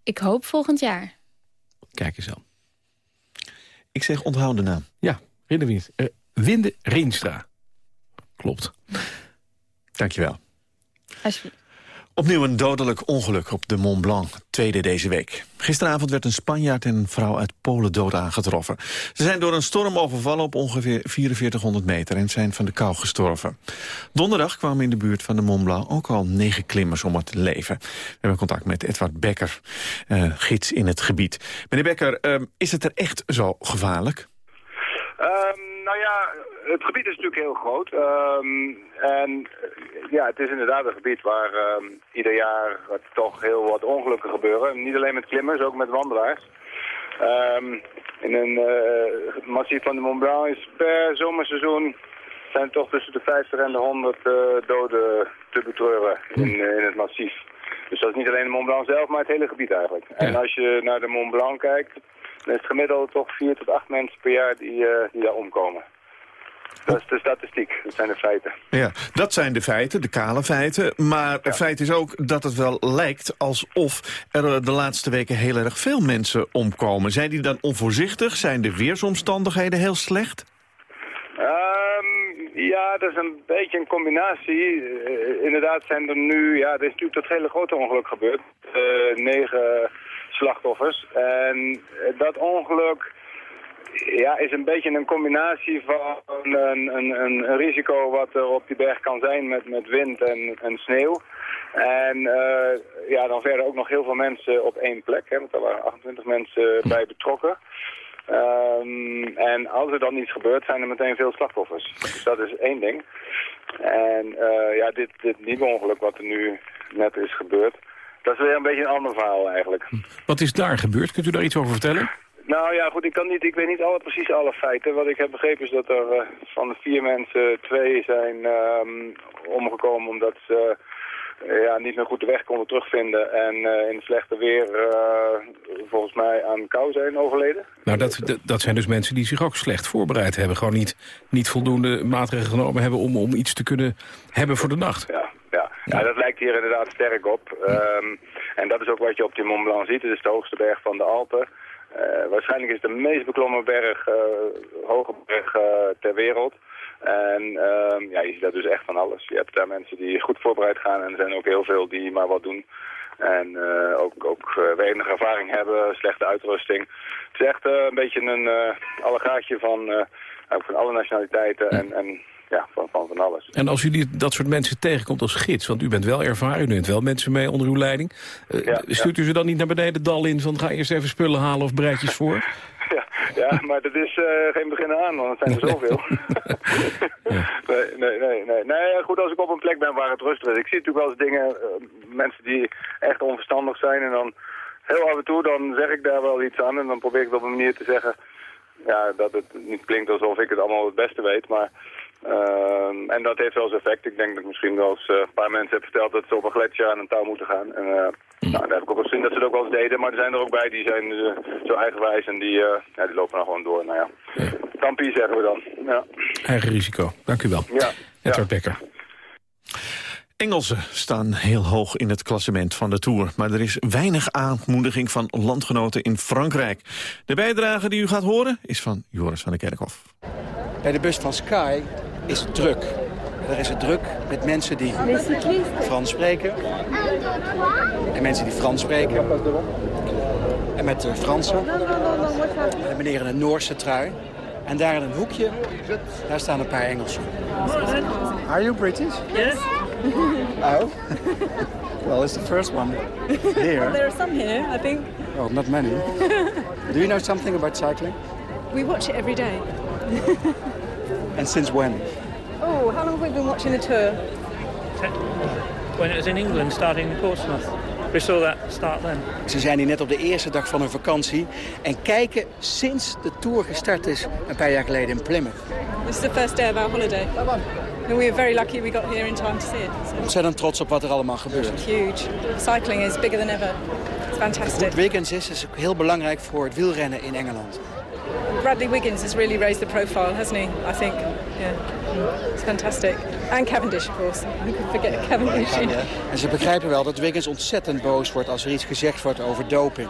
Ik hoop volgend jaar. Kijk eens aan. Ik zeg onthoud de naam. Ja, Rinderwind. Eh, Winde Rienstra. Klopt. Dankjewel. Alsjeblieft. Opnieuw een dodelijk ongeluk op de Mont Blanc, tweede deze week. Gisteravond werd een Spanjaard en een vrouw uit Polen dood aangetroffen. Ze zijn door een storm overvallen op ongeveer 4400 meter en zijn van de kou gestorven. Donderdag kwamen in de buurt van de Mont Blanc ook al negen klimmers om het leven. We hebben contact met Edward Becker, eh, gids in het gebied. Meneer Becker, eh, is het er echt zo gevaarlijk? Ehm, nou ja, het gebied is natuurlijk heel groot. Ehm, en eh, ja, het is inderdaad een gebied waar ehm, ieder jaar toch heel wat ongelukken gebeuren. Niet alleen met klimmers, ook met wandelaars. Ehm, in een eh, massief van de Mont Blanc is per zomerseizoen zijn toch tussen de 50 en de 100 eh, doden te betreuren in, eh, in het massief. Dus dat is niet alleen de Mont Blanc zelf, maar het hele gebied eigenlijk. En als je naar de Mont Blanc kijkt, dan is het gemiddeld toch 4 tot 8 mensen per jaar die, die daar omkomen. Dat is de statistiek, dat zijn de feiten. Ja, dat zijn de feiten, de kale feiten. Maar het feit is ook dat het wel lijkt alsof er eh, de laatste weken heel erg veel mensen omkomen. Zijn die dan onvoorzichtig? Zijn de weersomstandigheden heel slecht? Ehm, ja, dat is een beetje een combinatie. Eh, inderdaad zijn er nu, ja, er is natuurlijk dat hele grote ongeluk gebeurd. Eh, negen slachtoffers. En dat ongeluk ja, is een beetje een combinatie van een, een, een risico wat er op die berg kan zijn met, met wind en, en sneeuw. En eh, ja, dan verder ook nog heel veel mensen op één plek, hè, want er waren 28 mensen bij betrokken. Ehm, en als er dan iets gebeurt, zijn er meteen veel slachtoffers. Dus dat is één ding. En eh, ja, dit, dit nieuwe ongeluk wat er nu net is gebeurd, dat is weer een beetje een ander verhaal eigenlijk. Wat is daar gebeurd? Kunt u daar iets over vertellen? Nou ja, goed, ik, kan niet, ik weet niet alle, precies alle feiten. Wat ik heb begrepen is dat er eh, van de vier mensen twee zijn ehm, omgekomen omdat ze eh, ja, niet meer goed de weg konden terugvinden. En eh, in het slechte weer volgens mij aan kou zijn overleden. Nou, dat, dat, dat zijn dus mensen die zich ook slecht voorbereid hebben. Gewoon niet, niet voldoende maatregelen genomen hebben om, om iets te kunnen hebben voor de nacht. Ja, ja. ja dat lijkt hier inderdaad sterk op. Ehm, en dat is ook wat je op die Mont Blanc ziet. Het is de hoogste berg van de Alpen. Eh, waarschijnlijk is het de meest beklommen berg, eh, hoge berg eh, ter wereld. En ehm, ja, je ziet daar dus echt van alles. Je hebt daar mensen die goed voorbereid gaan en er zijn ook heel veel die maar wat doen. En ook, ook weinig ervaring hebben, slechte uitrusting. Het is echt een beetje een allegaatje van, van alle nationaliteiten en, en ja, van, van van alles. En als jullie dat soort mensen tegenkomt als gids... want u bent wel ervaren, u neemt wel mensen mee onder uw leiding... eh, stuurt u ze dan niet naar beneden het dal in van... ga eerst even spullen halen of bereidjes voor? <laughs> Ja, ja, maar dat is eh, geen begin aan, want het zijn er zoveel. <laughs> <laughs> nee, nee, nee, nee. Nee, goed, als ik op een plek ben waar het rustig is. Ik zie natuurlijk wel eens dingen, eh, mensen die echt onverstandig zijn. En dan heel af en toe, dan zeg ik daar wel iets aan. En dan probeer ik het op een manier te zeggen, ja, dat het niet klinkt alsof ik het allemaal het beste weet. Maar, ehm, en dat heeft wel zijn effect. Ik denk dat ik misschien wel eens eh, een paar mensen heb verteld dat ze op een gletsjer aan een touw moeten gaan. En uh, nou, daar heb ik ook wel gezien dat ze het ook wel eens deden. Maar er zijn er ook bij die zijn eh, zo eigenwijs en die, eh, ja, die lopen dan gewoon door. Nou ja, tampie zeggen we dan. Ja. Eigen risico. Dank u wel. Ja. Edward Becker. Engelsen staan heel hoog in het klassement van de Tour. Maar er is weinig aanmoediging van landgenoten in Frankrijk. De bijdrage die u gaat horen is van Joris van der Kerkhof. Bij de bus van Sky is het druk. Er is het druk met mensen die Frans spreken. En mensen die Frans spreken. En met de Fransen. En een meneer in een Noorse trui. En daar in een hoekje, daar staan een paar Engelsen. Are you British? Yes. Oh. well, it's the first one here. there are some here, I think. Oh, not many. Do you know something about cycling? We watch it every day. <laughs> And since when? Oh, how long have we been watching the tour? When it was in England, starting in Portsmouth. We saw that start then. Ze zijn hier net op de eerste dag van hun vakantie en kijken sinds de Tour gestart is een paar jaar geleden in Plymouth. This is the first day of our holiday. And we were very lucky we got here in time to see it. So Ontzettend trots op wat er allemaal gebeurt. huge. Cycling is bigger than ever. It's fantastic. Wiggins is, is ook heel belangrijk voor het wielrennen in Engeland. Bradley Wiggins has really raised the profile, hasn't he? I think. Yeah, it's fantastic. And Cavendish, of course. <laughs> Who could forget Cavendish? En ze begrijpen wel dat Wiggins ontzettend boos wordt als er iets gezegd wordt over doping.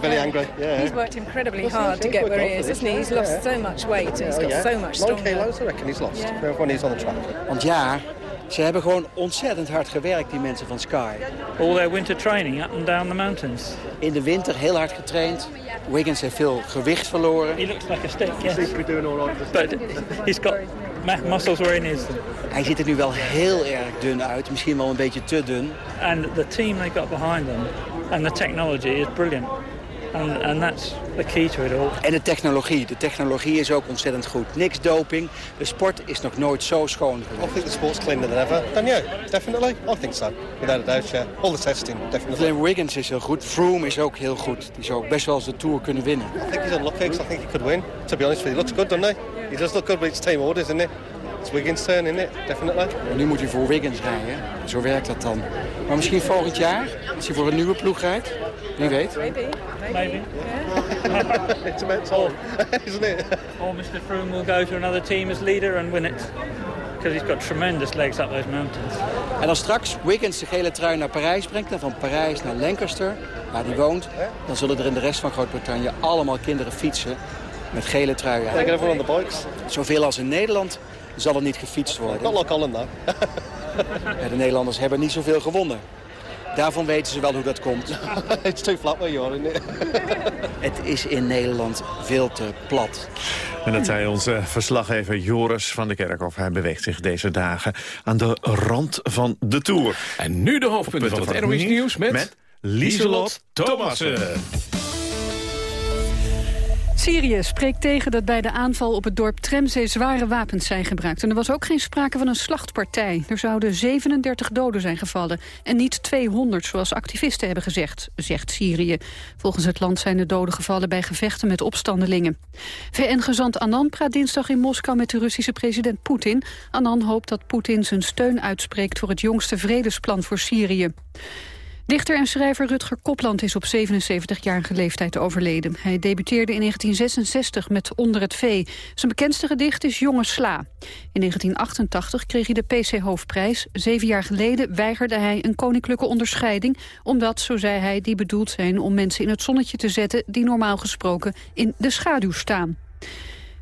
Very angry, yeah. He's worked incredibly hard to get where he is, hasn't he? He's lost so much weight and he's got so much Nine stronger. kilos, I reckon he's lost Yeah. when he's on the track. Want ja, ze hebben gewoon ontzettend hard gewerkt, die mensen van Sky. All their winter training up and down the mountains. In de winter heel hard getraind. Wiggins heeft veel gewicht verloren. He looks like a stick, yes. But he's got muscles where he needs them. Hij ziet er nu wel heel erg dun uit, misschien wel een beetje te dun. And the team they got behind them and the technology is brilliant. And, and that's the key to it all. En de technologie. De technologie is ook ontzettend goed. Niks doping. De sport is nog nooit zo schoon I geweest. think the sport's cleaner than ever. Don't you? Definitely? I think so. Without a doubt, yeah. All the testing, definitely. Glenn Wiggins is heel goed. Froome is ook heel goed. Die zou ook best wel eens de Tour kunnen winnen. I think he's unlucky because I think he could win. To be honest with you, he looks good, doesn't he? He does look good, but it's team orders, isn't it? It's Wiggins' turn, isn't it? Definitely. Nu moet hij voor Wiggins rijden. Zo werkt dat dan. Maar misschien volgend jaar, als hij voor een nieuwe ploeg rijdt. Wie weet. Maybe. Maybe. it's about time, isn't it? Or Mr. Froome will go to another team as leader and win it. Because he's got tremendous legs up those mountains. En als straks Wiggins de gele trui naar Parijs brengt... en van Parijs naar Lancaster, waar hij woont... dan zullen er in de rest van Groot-Brittannië allemaal kinderen fietsen... met gele truien. Get everyone on the bikes. Zoveel als in Nederland zal er niet gefietst worden. Holland, though. Ja, de Nederlanders hebben niet zoveel gewonnen. Daarvan weten ze wel hoe dat komt. it's too flat where you are, isn't it? Het is in Nederland veel te plat. En dat zei onze verslaggever Joris van der Kerkhof. Hij beweegt zich deze dagen aan de rand van de Tour. En nu de hoofdpunten van het NOS Nieuws met, met Lieselot Thomassen. Syrië spreekt tegen dat bij de aanval op het dorp Tremzee zware wapens zijn gebruikt. En er was ook geen sprake van een slachtpartij. Er zouden 37 doden zijn gevallen en niet 200 zoals activisten hebben gezegd, zegt Syrië. Volgens het land zijn de doden gevallen bij gevechten met opstandelingen. VN-gezant Annan praat dinsdag in Moskou met de Russische president Poetin. Annan hoopt dat Poetin zijn steun uitspreekt voor het jongste vredesplan voor Syrië. Dichter en schrijver Rutger Kopland is op 77-jarige leeftijd overleden. Hij debuteerde in 1966 met Onder het Vee. Zijn bekendste gedicht is Jonge Sla. In 1988 kreeg hij de PC Hoofdprijs. Zeven jaar geleden weigerde hij een koninklijke onderscheiding... omdat, zo zei hij, die bedoeld zijn om mensen in het zonnetje te zetten... die normaal gesproken in de schaduw staan.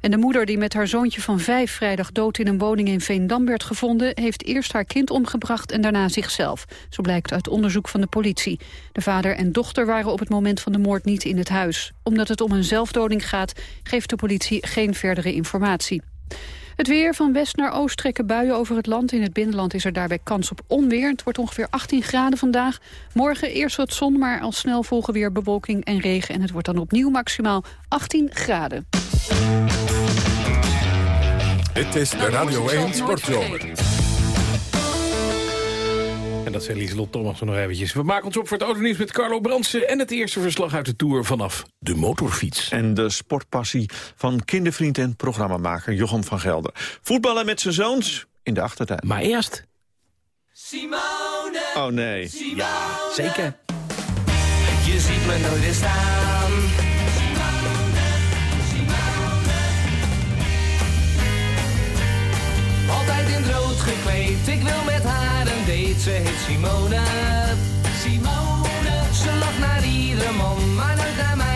En de moeder die met haar zoontje van vijf vrijdag dood in een woning in Veendam werd gevonden... heeft eerst haar kind omgebracht en daarna zichzelf. Zo blijkt uit onderzoek van de politie. De vader en dochter waren op het moment van de moord niet in het huis. Omdat het om een zelfdoding gaat, geeft de politie geen verdere informatie. Het weer van west naar oost trekken buien over het land. In het binnenland is er daarbij kans op onweer. Het wordt ongeveer 18 graden vandaag. Morgen eerst wat zon, maar al snel volgen weer bewolking en regen. En het wordt dan opnieuw maximaal 18 graden. Dit is de Radio 1 Sportzomer. Dat zei Lieselot Thomas nog eventjes. We maken ons op voor het autonieuws met Carlo Brandsen... en het eerste verslag uit de Tour vanaf de motorfiets. En de sportpassie van kindervriend en programmamaker Jochem van Gelder. Voetballen met zijn zoons in de achtertuin. Maar eerst... Simone. Oh nee. Ja, zeker. Je ziet me nooit weer staan. Altijd in het rood gekleed, ik wil met haar date. Ze heet Simone. Simone. Ze lacht naar iedere man, maar nooit naar mij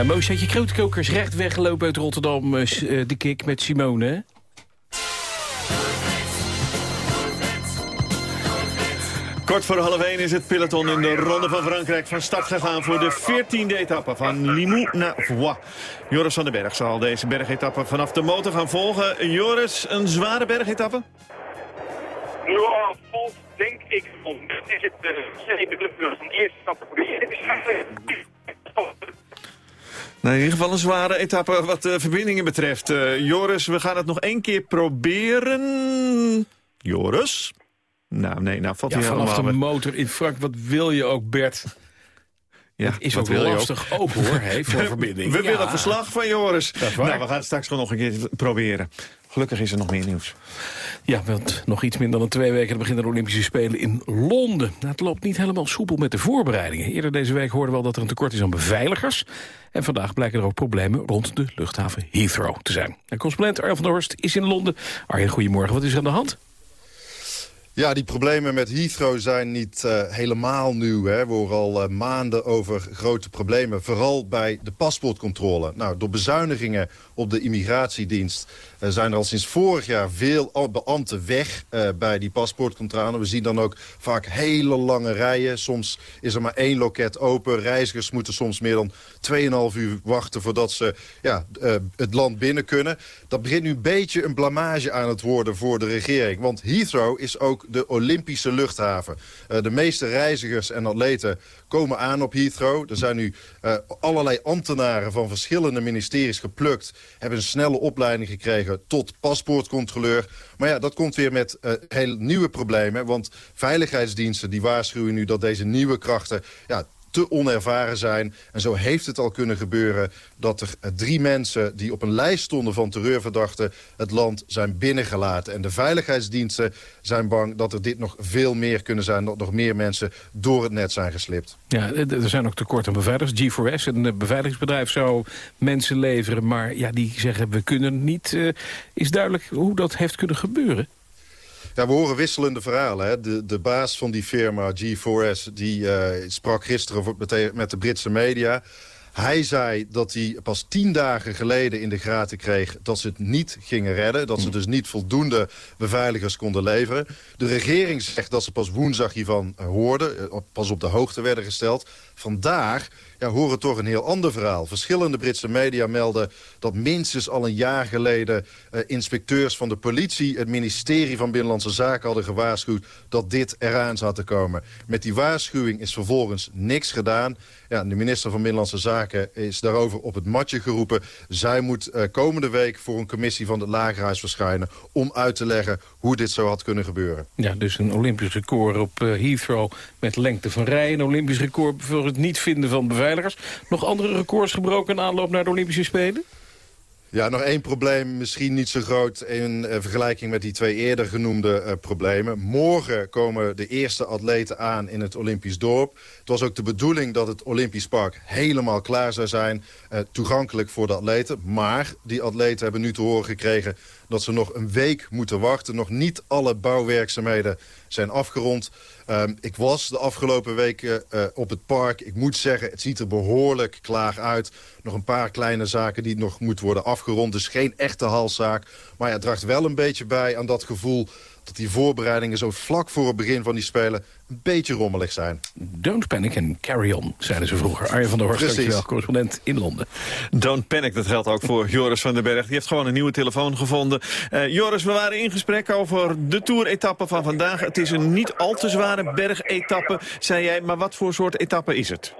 Ja, Moos had je krootkokers recht weggelopen uit Rotterdam, eh, eh, de kick met Simone. Kort voor half 1 is het peloton in de Ronde van Frankrijk van start gegaan voor de 14e etappe van Limoux naar Foix. Joris van den Berg zal deze bergetappe vanaf de motor gaan volgen. Joris, een zware bergetappe? Ja, valt denk ik nog. Het is het de eerste stap voor de. Nou, in ieder geval een zware etappe wat de verbindingen betreft. Eh, Joris, we gaan het nog één keer proberen. Joris? Nou, nee, nou valt Ja, hij vanaf de helemaal motor in Frank, wat wil je ook, Bert? Ja, is wat ook lastig ook, hoor, hè, voor <laughs> We- verbinding. We Ja. willen verslag van Joris. Nou, we gaan het straks gewoon nog een keer proberen. Gelukkig is er nog meer nieuws. Ja, want nog iets minder dan twee weken beginnen de Olympische Spelen in Londen. Nou, het loopt niet helemaal soepel met de voorbereidingen. Eerder deze week hoorden we al dat er een tekort is aan beveiligers. En vandaag blijken er ook problemen rond de luchthaven Heathrow te zijn. En Arjen van der Horst is in Londen. Arjen, goedemorgen. Wat is er aan de hand? Ja, die problemen met Heathrow zijn niet eh, helemaal nieuw. Hè. We horen al eh, maanden over grote problemen. Vooral bij de paspoortcontrole. Nou, door bezuinigingen op de immigratiedienst... eh, zijn er al sinds vorig jaar veel beambten weg bij die paspoortcontrole. We zien dan ook vaak hele lange rijen. Soms is er maar één loket open. Reizigers moeten soms meer dan 2,5 uur wachten... voordat ze ja, het land binnen kunnen. Dat begint nu een beetje een blamage aan het worden voor de regering. Want Heathrow is ook de Olympische luchthaven. Eh, de meeste reizigers en atleten komen aan op Heathrow. Er zijn nu eh, allerlei ambtenaren van verschillende ministeries geplukt... hebben een snelle opleiding gekregen tot paspoortcontroleur. Maar ja, dat komt weer met eh, heel nieuwe problemen. Want veiligheidsdiensten die waarschuwen nu dat deze nieuwe krachten... Ja, te onervaren zijn. En zo heeft het al kunnen gebeuren dat er eh, drie mensen... die op een lijst stonden van terreurverdachten... het land zijn binnengelaten. En de veiligheidsdiensten zijn bang dat er dit nog veel meer kunnen zijn... dat nog meer mensen door het net zijn geslipt. Ja, er zijn ook tekorten aan beveiligers. G4S, een eh, beveiligingsbedrijf, zou mensen leveren. Maar ja, die zeggen we kunnen niet. Eh, is duidelijk hoe dat heeft kunnen gebeuren? Ja, we horen wisselende verhalen. Hè. De, de baas van die firma, G4S, die eh, sprak gisteren met, met de Britse media. Hij zei dat hij pas tien dagen geleden in de gaten kreeg dat ze het niet gingen redden. Dat ze dus niet voldoende beveiligers konden leveren. De regering zegt dat ze pas woensdag hiervan eh, hoorden. eh, Pas op de hoogte werden gesteld. Vandaag ja, horen toch een heel ander verhaal. Verschillende Britse media melden dat minstens al een jaar geleden... eh, inspecteurs van de politie, het ministerie van Binnenlandse Zaken... hadden gewaarschuwd dat dit eraan zou te komen. Met die waarschuwing is vervolgens niks gedaan. Ja, de minister van Binnenlandse Zaken is daarover op het matje geroepen. Zij moet eh, komende week voor een commissie van het Lagerhuis verschijnen... om uit te leggen hoe dit zo had kunnen gebeuren. Ja, dus een Olympisch record op eh, Heathrow met lengte van rij. Een Olympisch record voor het niet vinden van beveiligers. Nog andere records gebroken in aanloop naar de Olympische Spelen? Ja, nog één probleem, misschien niet zo groot in eh, vergelijking met die twee eerder genoemde eh, problemen. Morgen komen de eerste atleten aan in het Olympisch dorp. Was ook de bedoeling dat het Olympisch Park helemaal klaar zou zijn, eh, toegankelijk voor de atleten. Maar die atleten hebben nu te horen gekregen dat ze nog een week moeten wachten. Nog niet alle bouwwerkzaamheden zijn afgerond. Ehm, ik was de afgelopen weken eh, op het park. Ik moet zeggen, het ziet er behoorlijk klaar uit. Nog een paar kleine zaken die nog moeten worden afgerond. Dus geen echte halszaak. Maar ja, het draagt wel een beetje bij aan dat gevoel... dat die voorbereidingen zo vlak voor het begin van die Spelen... een beetje rommelig zijn. Don't panic and carry on, zeiden ze vroeger. Arjen van der Horst, dankjewel, correspondent in Londen. Don't panic, dat geldt ook voor Joris van den Berg. Die heeft gewoon een nieuwe telefoon gevonden. Eh, Joris, we waren in gesprek over de Tour-etappe van vandaag. Het is een niet al te zware bergetappe, zei jij. Maar wat voor soort etappe is het?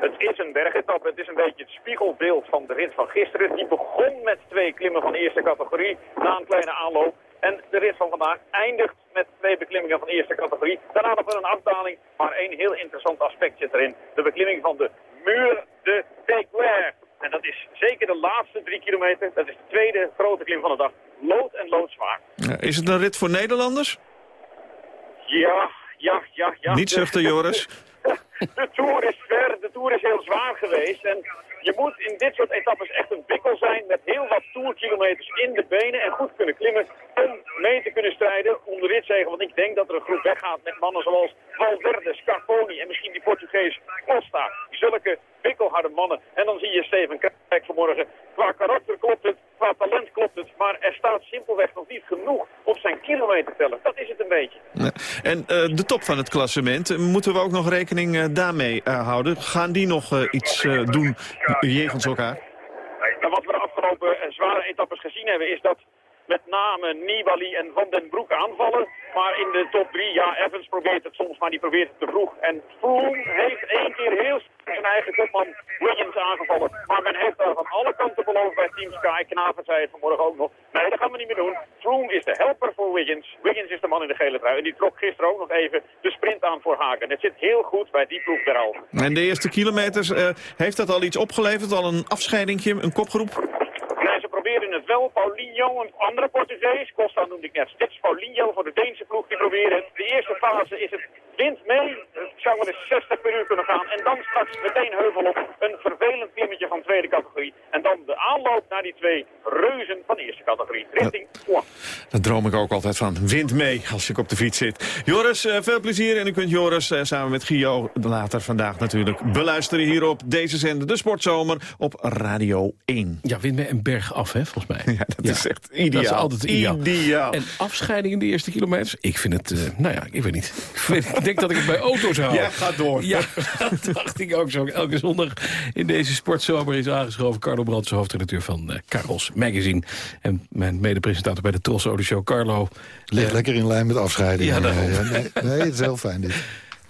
Het is een een bergetappe. Het is een beetje het spiegelbeeld van de rit van gisteren. Die begon met twee klimmen van eerste categorie na een kleine aanloop. En de rit van vandaag eindigt met twee beklimmingen van eerste categorie. Daarna nog wel een afdaling, maar één heel interessant aspect zit erin. De beklimming van de Muur de Teguer. En dat is zeker de laatste drie kilometer. Dat is de tweede grote klim van de dag. Lood en loodzwaar. Is het een rit voor Nederlanders? Ja, ja, ja, ja. Niet zuchten, Joris. <laughs> De Tour is ver, de Tour is heel zwaar geweest. En je moet in dit soort etappes echt een bikkel zijn met heel wat Tourkilometers in de benen en goed kunnen klimmen om mee te kunnen strijden om de ritzegen. Want ik denk dat er een groep weggaat met mannen zoals Valverde, Scarponi en misschien die Portugees Costa. Zulke bikkelharde mannen. En dan zie je Steven Kijk vanmorgen. Qua karakter klopt het, qua talent klopt het, maar er staat simpelweg nog niet genoeg op zijn kilometer tellen. Dat is het een beetje. Ja. En eh, de top van het klassement, eh, moeten we ook nog rekening eh, daarmee houden? Gaan die nog iets doen jegens elkaar? En wat we de afgelopen zware etappes gezien hebben is dat met name Nibali en Van den Broek aanvallen. Maar in de top 3, ja, Evans probeert het soms, maar die probeert het te vroeg. En Froome heeft één keer heel zijn eigen kopman Wiggins aangevallen. Maar men heeft daar van alle kanten beloofd bij Team Sky. Knaven zei het vanmorgen ook nog. Nee, dat gaan we niet meer doen. Froome is de helper voor Wiggins. Wiggins is de man in de gele trui. En die trok gisteren ook nog even de sprint aan voor Haken. Het zit heel goed bij die ploeg derhalve. En de eerste kilometers, eh, heeft dat al iets opgeleverd? Al een afscheidingje, een kopgroep? Proberen het wel. Paulinho, een andere Portugees. Costa noemde ik net Stits. Paulinho voor de Deense ploeg, die proberen het. De eerste fase is het wind mee. Het zou wel eens 60 per uur kunnen gaan. En dan straks meteen heuvel op. Een vervelend klimmetje van tweede categorie. En dan de aanloop naar die twee reuzen van eerste categorie. Richting Foix. Daar droom ik ook altijd van. Wind mee als ik op de fiets zit. Joris, eh, veel plezier. En u kunt Joris eh, samen met Gio later vandaag natuurlijk beluisteren hier op deze zender. De Sportzomer op Radio 1. Ja, wind mee en berg af, hè, volgens mij. <laughs> Ja, dat is echt ideaal. Dat is altijd ideaal. Ideaal. En afscheiding in de eerste kilometers? Ik vind het, eh, nou ja, ik weet niet. Ik, denk dat ik het bij auto's hou. Ja, ga door. Ja, <laughs> dat dacht ik ook zo. Elke zondag in deze sportzomer is aangeschoven Carlo Brands, hoofdredacteur van eh, Carols Magazine. En mijn medepresentator bij de Tros Auto Show, Carlo. Ligt eh, lekker in lijn met afscheiding. Ja, nee, nee, het is heel fijn dit.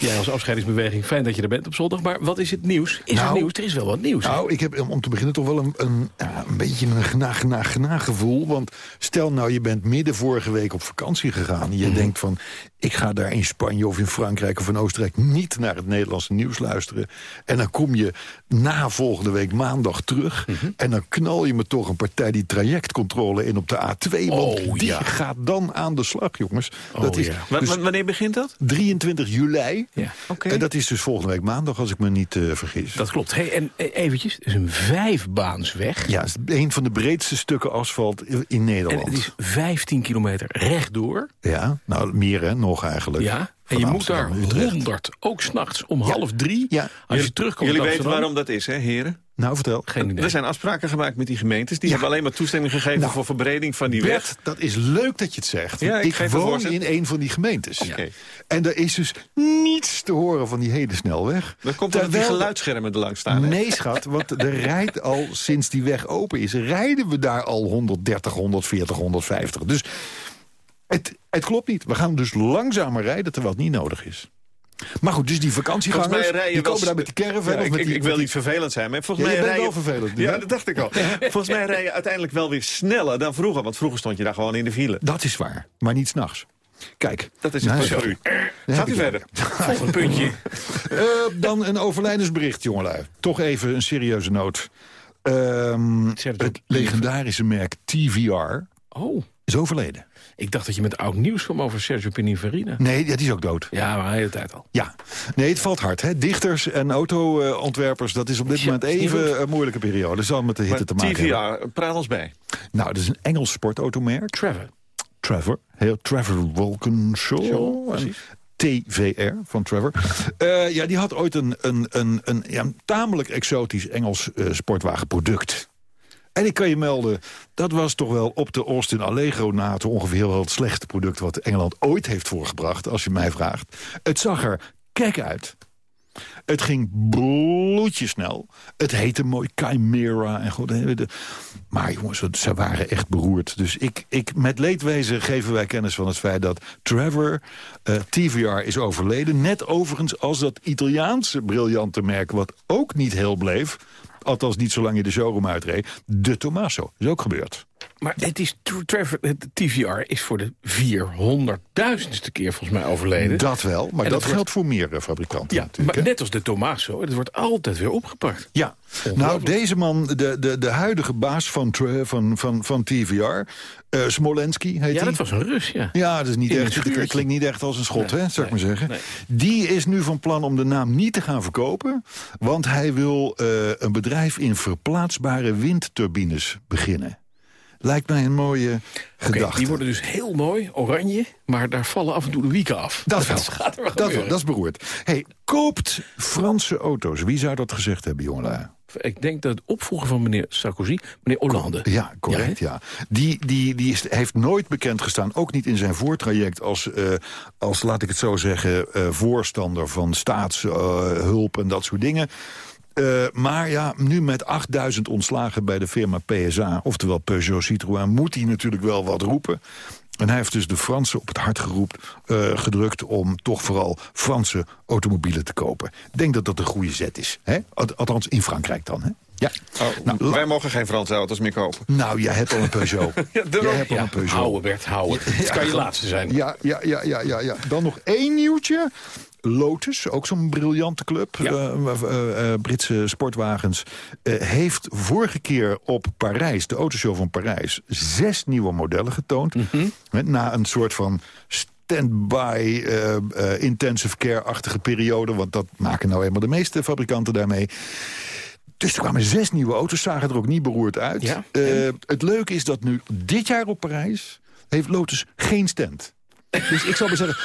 Jij als afscheidingsbeweging, fijn dat je er bent op zondag. Maar wat is het nieuws? Is er Nou, nieuws? Er is wel wat nieuws. Nou, ik heb om- te beginnen toch wel een, een, een beetje een gna, gna, gna gevoel. Want stel nou, je bent midden vorige week op vakantie gegaan. En je Mhm. denkt van, ik ga daar in Spanje of in Frankrijk of in Oostenrijk... niet naar het Nederlandse nieuws luisteren. En dan kom je na volgende week maandag terug. Mhm. En dan knal je me toch een partij die trajectcontrole in op de A2. Want Oh, die ja. gaat dan aan de slag, jongens. dat Oh, is ja. Dus wa- wanneer begint dat? 23 juli. Ja. En dat is dus volgende week maandag, als ik me niet eh, vergis. Dat klopt. Hey, en eh, eventjes, het is een vijfbaansweg. Ja, het is een van de breedste stukken asfalt in En Nederland. het is 15 kilometer rechtdoor. Ja, nou meer hè, nog eigenlijk. Ja, en je moet daar. 100, ook s'nachts om half drie. Ja. Als je terugkomt Jullie weten waarom dat is, hè, heren? Nou, vertel. Geen idee. Er zijn afspraken gemaakt met die gemeentes. Die hebben alleen maar toestemming gegeven Nou, voor verbreding van die weg. Dat is leuk dat je het zegt. Ja, ik ik geef het woon in een van die gemeentes. En er is dus niets te horen van die hele snelweg. Dat komt omdat die geluidsschermen er langs staan. hè? Nee, schat, want er rijdt al sinds die weg open is... rijden we daar al 130, 140, 150. Dus het, het klopt niet. We gaan dus langzamer rijden terwijl het niet nodig is. Maar goed, dus die vakantiegangers... die komen daar met die caravan Ja, of ik, die... ik wil niet vervelend zijn, maar volgens Ja, je mij bent rij wel vervelend nu, Ja, dat dacht ik al. <laughs> volgens mij rij je uiteindelijk wel weer sneller dan vroeger. Want vroeger stond je daar gewoon in de file. Dat is waar, maar niet s'nachts. Kijk. Dat is het Nou, voor u. Gaat u verder. <laughs> Volgende puntje. Eh, dan een overlijdensbericht, jongelui. Toch even een serieuze noot. Ehm, het legendarische merk TVR Oh, is overleden. Ik dacht dat je met oud nieuws kwam over Sergio Pininfarina. Nee, dat is ook dood. Ja, maar de hele tijd al. Ja, nee, het valt hard. Hè? Dichters en autoontwerpers, dat is op dit Ja, moment even een moeilijke periode. Dat zal met de hitte te maken hebben. TVR, praat ons bij. Nou, dat is een Engels sportautomerk. Trevor. Trevor. Heel Trevor Walkinshaw. Show, precies. TVR van Trevor. Eh, ja, die had ooit een, een, een, een ja, een tamelijk exotisch Engels eh, sportwagenproduct. En ik kan je melden, dat was toch wel op de Austin Allegro na het ongeveer wel het slechtste product wat Engeland ooit heeft voorgebracht, als je mij vraagt. Het zag er kek uit. Het ging bloedjesnel. Het heette mooi Chimera. En de- maar jongens, ze waren echt beroerd. Dus ik, ik, met leedwezen geven wij kennis van het feit dat Trevor eh, TVR is overleden. Net overigens als dat Italiaanse briljante merk... wat ook niet heel bleef, althans niet zolang je de showroom uitreed... de Tommaso. Is ook gebeurd. Maar het is, Trevor, het TVR is voor de 400.000ste keer volgens mij overleden. Dat wel, maar dat wordt- geldt voor meer eh, fabrikanten Ja, natuurlijk. maar net als de Tommaso, het wordt altijd weer opgepakt. Ja, nou deze man, de, de, de huidige baas van, van, van, van TVR, eh Smolensky heet Ja, dat was een Rus, ja. Ja, dat is niet In echt, het schuurtje. klinkt niet echt als een schot, Nee, hè, zou ik maar zeggen. nee. Die is nu van plan om de naam niet te gaan verkopen... want hij wil eh, een bedrijf in verplaatsbare windturbines beginnen. Lijkt mij een mooie gedachte. die worden dus heel mooi, oranje, maar daar vallen af en toe de wieken af. <laughs> Dat wel. gaat er wel dat, wel, gebeuren. dat is beroerd. Hey, koopt Franse auto's. Wie zou dat gezegd hebben, jongelui? Ik denk dat het opvolger van meneer Sarkozy, meneer Hollande. Ja, correct, ja. Die, die, die is, heeft nooit bekend gestaan, ook niet in zijn voortraject... als, eh, als laat ik het zo zeggen, eh, voorstander van staatshulp en dat soort dingen... Eh, maar ja, nu met 8000 ontslagen bij de firma PSA... oftewel Peugeot Citroën, moet hij natuurlijk wel wat roepen. En hij heeft dus de Fransen op het hart geroepen, eh, gedrukt... om toch vooral Franse automobielen te kopen. Ik denk dat dat een goede zet is. Hè? Al- Althans, in Frankrijk dan. Hè? Ja. Nou, Wij mogen geen Franse auto's meer kopen. nou, jij hebt al een Peugeot. <laughs> Ja, jij hebt al een Peugeot. houden Bert, houden. Het kan je laatste zijn. Ja, ja, ja, ja, ja, ja. Dan nog één nieuwtje. Lotus, ook zo'n briljante club, eh, eh, eh, Britse sportwagens... heeft vorige keer op Parijs, de autoshow van Parijs... zes nieuwe modellen getoond. Mhm. Na een soort van stand-by, intensive care-achtige periode... want dat maken nou eenmaal de meeste fabrikanten daarmee... Dus er kwamen zes nieuwe auto's, zagen er ook niet beroerd uit. Ja, het leuke is dat nu dit jaar op Parijs... heeft Lotus geen stand. Dus ik zou maar zeggen...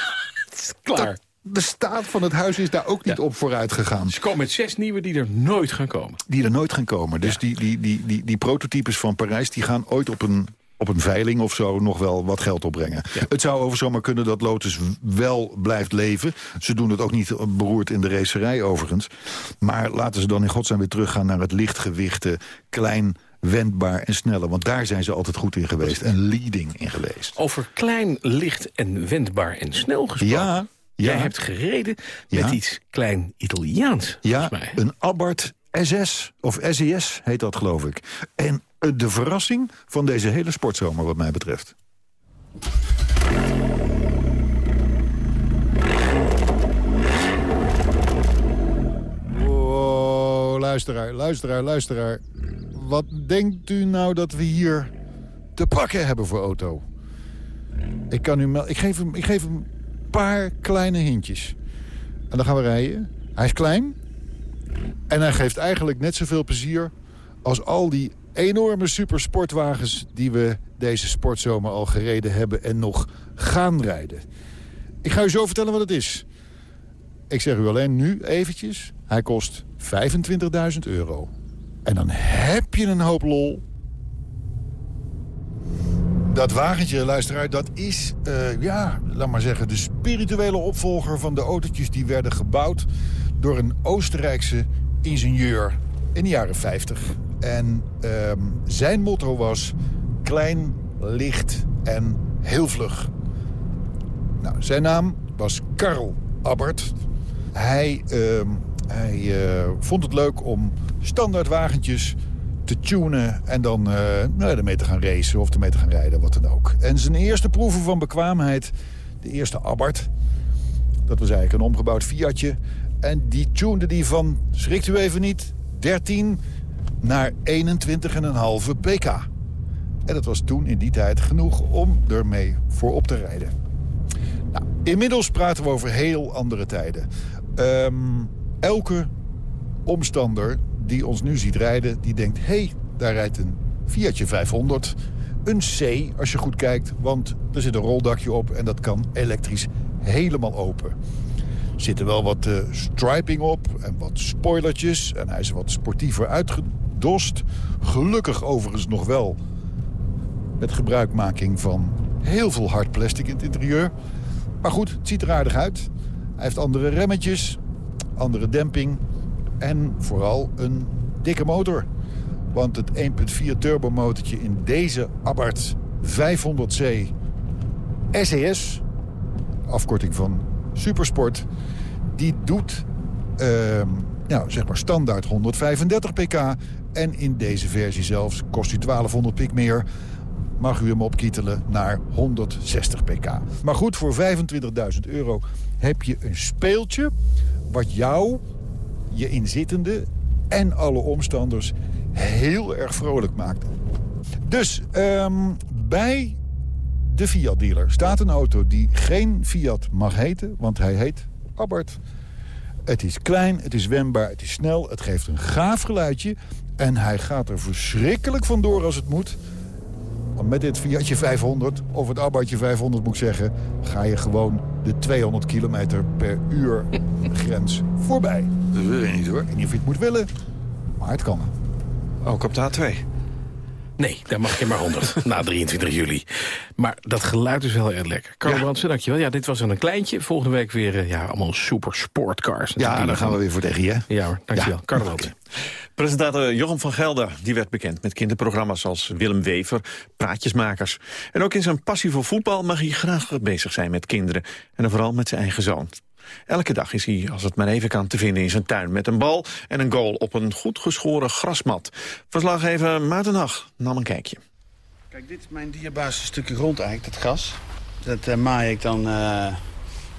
<laughs> Klaar. De staat van het huis is daar ook niet op vooruit gegaan. Ze komen met zes nieuwe die er nooit gaan komen. Die er nooit gaan komen. Dus die, die, die, die, die prototypes van Parijs... die gaan ooit op een, op een veiling of zo nog wel wat geld opbrengen. Het zou overigens zomaar kunnen dat Lotus wel blijft leven. Ze doen het ook niet beroerd in de racerij overigens. Maar laten ze dan in godsnaam weer teruggaan naar het lichtgewichte... klein, wendbaar en sneller. Want daar zijn ze altijd goed in geweest. En leading in geweest. Over klein, licht en wendbaar en snel gesproken. Ja. Jij hebt gereden met Ja. iets klein Italiaans, Ja, mij. een Abarth SS, of SES heet dat geloof ik. En eh, de verrassing van deze hele sportzomer wat mij betreft. Wow, luisteraar, luisteraar, luisteraar. Wat denkt u nou dat we hier te pakken hebben voor auto? Ik, kan u ik, geef hem, ik geef hem paar kleine hintjes. En dan gaan we rijden. Hij is klein. En hij geeft eigenlijk net zoveel plezier... als al die enorme supersportwagens... die we deze sportzomer al gereden hebben en nog gaan rijden. Ik ga u zo vertellen wat het is. Ik zeg u alleen nu eventjes. Hij kost 25.000 euro. En dan heb je een hoop lol. Dat wagentje, luisteraar, dat is, eh, ja, laat maar zeggen... de spirituele opvolger van de autootjes die werden gebouwd... door een Oostenrijkse ingenieur in de jaren 50. En ehm, zijn motto was klein, licht en heel vlug. Nou, zijn naam was Karl Abbert. Hij, ehm, hij eh, vond het leuk om standaard wagentjes te tunen... en dan eh nou, ermee te gaan racen of ermee te gaan rijden, wat dan ook. En zijn eerste proeven van bekwaamheid, de eerste Abarth... dat was eigenlijk een omgebouwd Fiatje... en die tunede die van, schrikt u even niet, 13 naar 21,5 pk. En dat was toen in die tijd genoeg om ermee voorop te rijden. Nou, inmiddels praten we over heel andere tijden. Ehm, elke omstander die ons nu ziet rijden, die denkt... hé, hey, daar rijdt een Fiatje 500. Een C, als je goed kijkt, want er zit een roldakje op... en dat kan elektrisch helemaal open. Er zit er wel wat eh, striping op en wat spoilertjes... en hij is wat sportiever uitgedost. Gelukkig overigens nog wel met gebruikmaking van heel veel hard plastic in het interieur. Maar goed, het ziet er aardig uit. Hij heeft andere remmetjes. andere demping en vooral een dikke motor. Want het 1.4 turbomotortje in deze Abarth 500C SES, afkorting van Supersport, die doet ehm, nou, zeg maar standaard 135 pk. En in deze versie zelfs kost u 1200 pk meer. Mag u hem opkietelen naar 160 pk. Maar goed, voor 25.000 euro heb je een speeltje... wat jou, je inzittende en alle omstanders heel erg vrolijk maakt. Dus ehm, bij de Fiat-dealer staat een auto die geen Fiat mag heten... want hij heet Abarth. Het is klein, het is wendbaar, het is snel, het geeft een gaaf geluidje... en hij gaat er verschrikkelijk vandoor als het moet... Want met dit Fiatje 500, of het Abarthje 500 moet ik zeggen... ga je gewoon de 200 kilometer per uur <laughs> grens voorbij. Dat wil je niet hoor. Ik weet niet of je het moet willen, maar het kan. Ook op de A2? Nee, daar mag je maar 100 <laughs> na 23 juli. Maar dat geluid is wel erg lekker. Carlo Ja. Brandsen, dankjewel. Ja, dit was dan een kleintje. Volgende week weer eh, ja, allemaal super sportcars. Ja, dan gaan we weer voor tegen je. Ja hoor, dankjewel. Carlo Brandsen. Presentator Jochem van Gelder die werd bekend met kinderprogramma's als Willem Wever, Praatjesmakers. En ook in zijn passie voor voetbal mag hij graag bezig zijn met kinderen. En dan vooral met zijn eigen zoon. Elke dag is hij, als het maar even kan, te vinden in zijn tuin... met een bal en een goal op een goed geschoren grasmat. Verslaggever Maarten Hag nam een kijkje. Kijk, dit is mijn dierbaarste stukje grond eigenlijk, dat gras. Dat eh, maai ik dan, eh,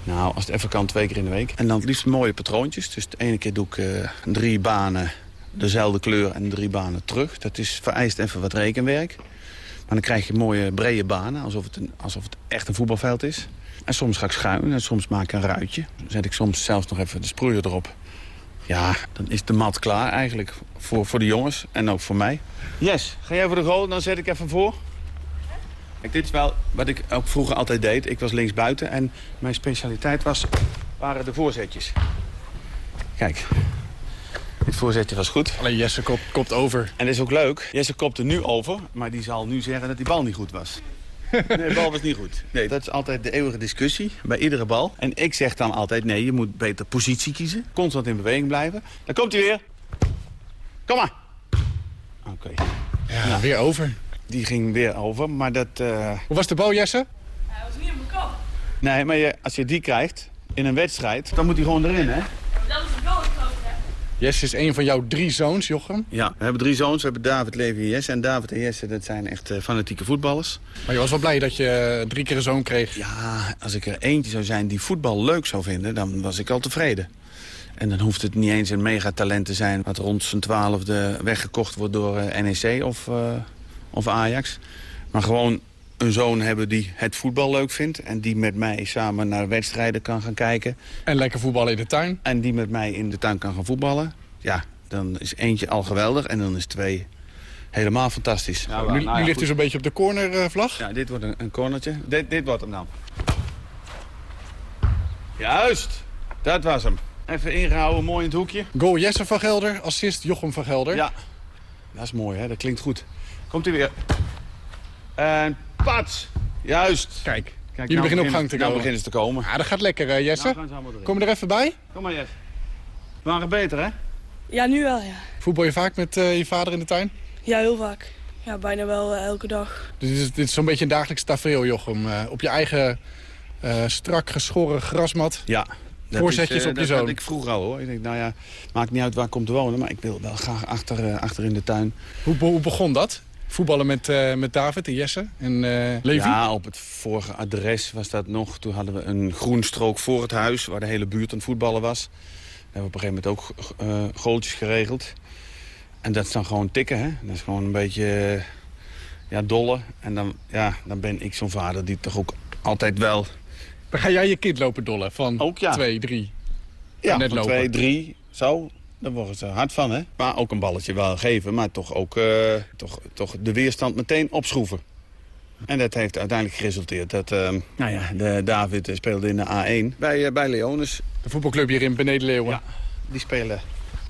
nou, als het even kan, twee keer in de week. En dan het liefst mooie patroontjes. Dus de ene keer doe ik eh, drie banen dezelfde kleur en drie banen terug. Dat is vereist even wat rekenwerk. Maar dan krijg je mooie brede banen, alsof het, een, alsof het echt een voetbalveld is. En soms ga ik schuin en soms maak ik een ruitje. Dan zet ik soms zelfs nog even de sproeier erop. Ja, dan is de mat klaar eigenlijk voor, voor de jongens en ook voor mij. Yes, ga jij voor de goal, dan zet ik even voor. Kijk, dit is wel wat ik ook vroeger altijd deed. Ik was linksbuiten en mijn specialiteit was, waren de voorzetjes. Kijk, dit voorzetje was goed. Alleen Jesse kop, kopt over. En dat is ook leuk. Jesse kopte nu over, maar die zal nu zeggen dat die bal niet goed was. Nee, de bal was niet goed. Nee, dat is altijd de eeuwige discussie bij iedere bal. En ik zeg dan altijd, nee, je moet beter positie kiezen. Constant in beweging blijven. Dan komt hij weer. Kom maar. Oké. Ja, weer over. Die ging weer over, maar dat... eh, Hoe was de bal, Jesse? Hij was niet op mijn kant. Nee, maar je, als je die krijgt in een wedstrijd, dan moet hij gewoon erin, hè? Dat is de goal, hè? Jesse is een van jouw drie zoons, Jochem. Ja, we hebben drie zoons. We hebben David, Levi en Jesse. En David en Jesse, dat zijn echt eh, fanatieke voetballers. Maar je was wel blij dat je eh, drie keer een zoon kreeg. Ja, als ik er eentje zou zijn die voetbal leuk zou vinden, dan was ik al tevreden. En dan hoeft het niet eens een megatalent te zijn... wat rond zijn twaalfde weggekocht wordt door eh, NEC of, of Ajax. Maar gewoon een zoon hebben die het voetbal leuk vindt... en die met mij samen naar wedstrijden kan gaan kijken. En lekker voetballen in de tuin. En die met mij in de tuin kan gaan voetballen. Ja, dan is eentje al geweldig en dan is twee helemaal fantastisch. nu nu ligt hij zo'n beetje op de cornervlag. Ja, dit wordt een, een cornertje. Dit, dit wordt hem dan. Juist, dat was hem. Even ingehouden, mooi in het hoekje. Goal Jesse van Gelder, assist Jochem van Gelder. Ja, dat is mooi, hè? dat klinkt goed. Komt hij weer. En pats. Juist. Kijk, Kijk, jullie nou beginnen op gang te nou komen. beginnen ze te komen. Ja, dat gaat lekker, eh, Jesse. Nou. Kom je er even bij? Kom maar, Jes. We waren beter, hè? Ja, nu wel, ja. Voetbal je vaak met eh, je vader in de tuin? Ja, heel vaak. Ja, bijna wel eh, elke dag. Dus dit is, dit is zo'n beetje een dagelijks tafereel, Jochem. Eh, op je eigen eh, strak geschoren grasmat. Ja. Dat Voorzetjes is, op je dat zoon. had ik vroeger al, hoor. Ik denk, nou ja, maakt niet uit waar ik kom te wonen... maar ik wil wel graag achter, eh, achter in de tuin. Hoe, hoe begon dat? Voetballen met, eh, met David en Jesse en eh Levi? Ja, op het vorige adres was dat nog. Toen hadden we een groenstrook voor het huis... waar de hele buurt aan het voetballen was. Daar hebben we op een gegeven moment ook eh goaltjes geregeld. En dat is dan gewoon tikken, hè. Dat is gewoon een beetje ja, dolle. En dan, ja, dan ben ik zo'n vader die toch ook altijd wel... Dan ga jij je kind lopen dollen van Ook ja. twee, drie. Ja, net van lopen. twee, drie, zo. Daar worden ze hard van, hè. Maar ook een balletje wel geven, maar toch ook eh, toch, toch de weerstand meteen opschroeven. En dat heeft uiteindelijk geresulteerd dat nou ja, de David eh, speelde in de A1 bij, eh, bij Leonis. De voetbalclub hier in Beneden Leeuwen. Ja, die spelen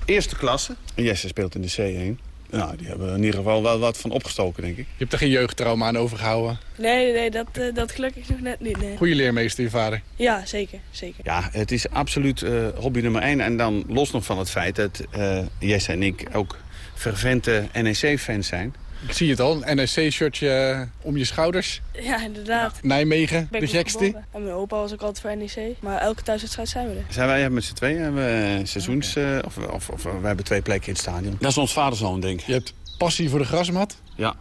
eerste klasse. En Jesse speelt in de C1. Ja, die hebben in ieder geval wel wat van opgestoken, denk ik. Je hebt er geen jeugdtrauma aan overgehouden. Nee, nee dat, eh, dat gelukkig nog net niet, nee. Goede leermeester, je vader. Ja, zeker, zeker. Ja, het is absoluut eh, hobby nummer één. En dan los nog van het feit dat eh Jesse en ik ook fervente NEC-fans zijn. Ik zie het al, een NSC-shirtje eh, om je schouders. Ja, inderdaad. Nijmegen, de gekste. En mijn opa was ook altijd voor NEC. Maar elke thuiswedstrijd zijn we er. Zijn wij hebben met z'n tweeën hebben we seizoens... eh, of, of, of we hebben twee plekken in het stadion. Dat is ons vaderzoon, denk ik. Je hebt passie voor de grasmat. Ja.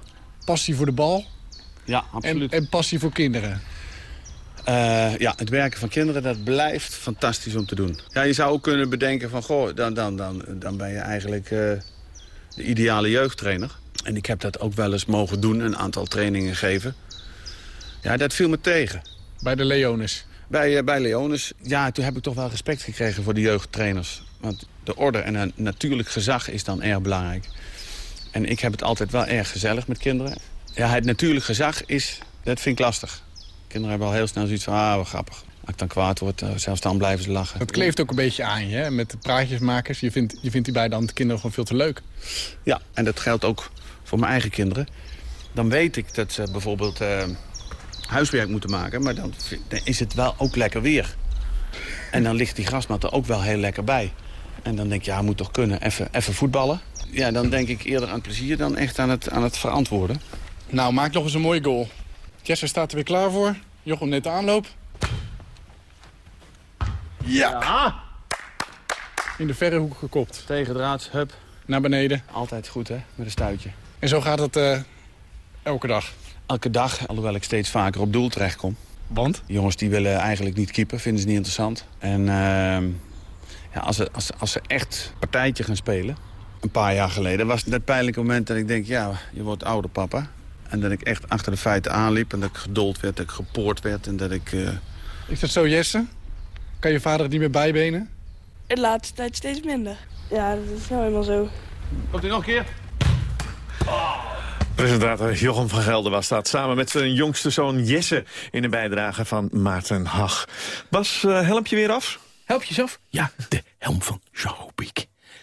Passie voor de bal. Ja, absoluut. En, en passie voor kinderen. Eh, ja, het werken van kinderen, dat blijft fantastisch om te doen. Ja, je zou ook kunnen bedenken van, goh, dan, dan, dan, dan ben je eigenlijk eh, de ideale jeugdtrainer. En ik heb dat ook wel eens mogen doen, een aantal trainingen geven. Ja, dat viel me tegen. Bij de Leones? Bij, eh, bij Leones, ja, toen heb ik toch wel respect gekregen voor de jeugdtrainers. Want de orde en een natuurlijk gezag is dan erg belangrijk. En ik heb het altijd wel erg gezellig met kinderen. Ja, het natuurlijk gezag is, dat vind ik lastig. Kinderen hebben al heel snel zoiets van, ah, wat grappig. Als ik dan kwaad word, eh, zelfs dan blijven ze lachen. Het kleeft ook een beetje aan je, hè? met de praatjesmakers. Je vindt, je vindt die bij dan de kinderen gewoon veel te leuk. Ja, en dat geldt ook voor mijn eigen kinderen. Dan weet ik dat ze bijvoorbeeld eh, huiswerk moeten maken... maar dan, is het wel ook lekker weer. En dan ligt die grasmat er ook wel heel lekker bij. En dan denk je, ja, moet toch kunnen, even, even voetballen. Ja, dan denk ik eerder aan het plezier dan echt aan het, aan het verantwoorden. Nou, maak nog eens een mooie goal. Jesse staat er weer klaar voor. Jochem net de aanloop. Ja! In de verre hoek gekopt. Tegen draads, hup. Naar beneden. Altijd goed, hè, met een stuitje. En zo gaat het eh, elke dag. Elke dag, alhoewel ik steeds vaker op doel terechtkom. Want? Jongens die willen eigenlijk niet keepen, vinden ze niet interessant. En ehm, ja, als, ze, als, ze- als ze echt partijtje gaan spelen, een paar jaar geleden... was het dat pijnlijke moment dat ik denk, ja, je wordt ouder, papa. En dat ik echt achter de feiten aanliep en dat ik gedold werd, dat ik gepoord werd... en dat ik... eh, Is dat zo, Jesse? Kan je vader het niet meer bijbenen? De laatste tijd steeds minder. Ja, dat is nou eenmaal zo. Komt u nog een keer? Presentator Jochem van Gelder was dat samen met zijn jongste zoon Jesse... in een bijdrage van Maarten Hag. Bas, eh, helmpje weer af? Helmpjes af? Ja, de helm van Jean.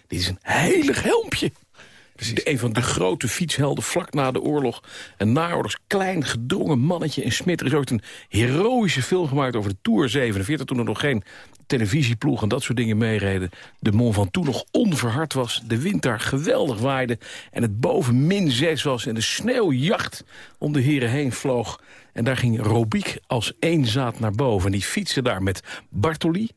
Dit is een heilig helmpje. De, een van de grote fietshelden vlak na de oorlog. Een naoorlogs klein gedrongen mannetje in Smit. Er is ooit een heroïsche film gemaakt over de Tour 47... toen er nog geen televisieploeg en dat soort dingen meereden. De Mont Ventoux nog onverhard was. De wind daar geweldig waaide. En het boven min 6 was. En de sneeuwjacht om de heren heen vloog. En daar ging Robiek als één zaad naar boven. En die fietste daar met Bartoli,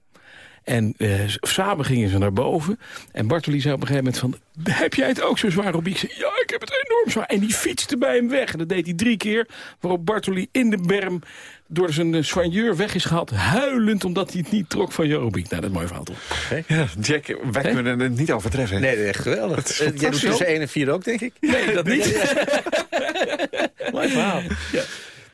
en eh, samen gingen ze naar boven. En Bartoli zei op een gegeven moment van... heb jij het ook zo zwaar, Robiek? Ja, ik heb het enorm zwaar. En die fietste bij hem weg. En dat deed hij drie keer. Waarop Bartoli in de berm door zijn eh, soigneur weg is gehaald. Huilend omdat hij het niet trok van Robiek. Nou, dat is een mooi verhaal toch? Ja, Jack, wij kunnen het niet overtreffen. Nee, echt geweldig. Is Eh, Jij doet tussen 1 en 4 ook, denk ik. Nee, dat niet. <laughs> Mooi verhaal. Ja.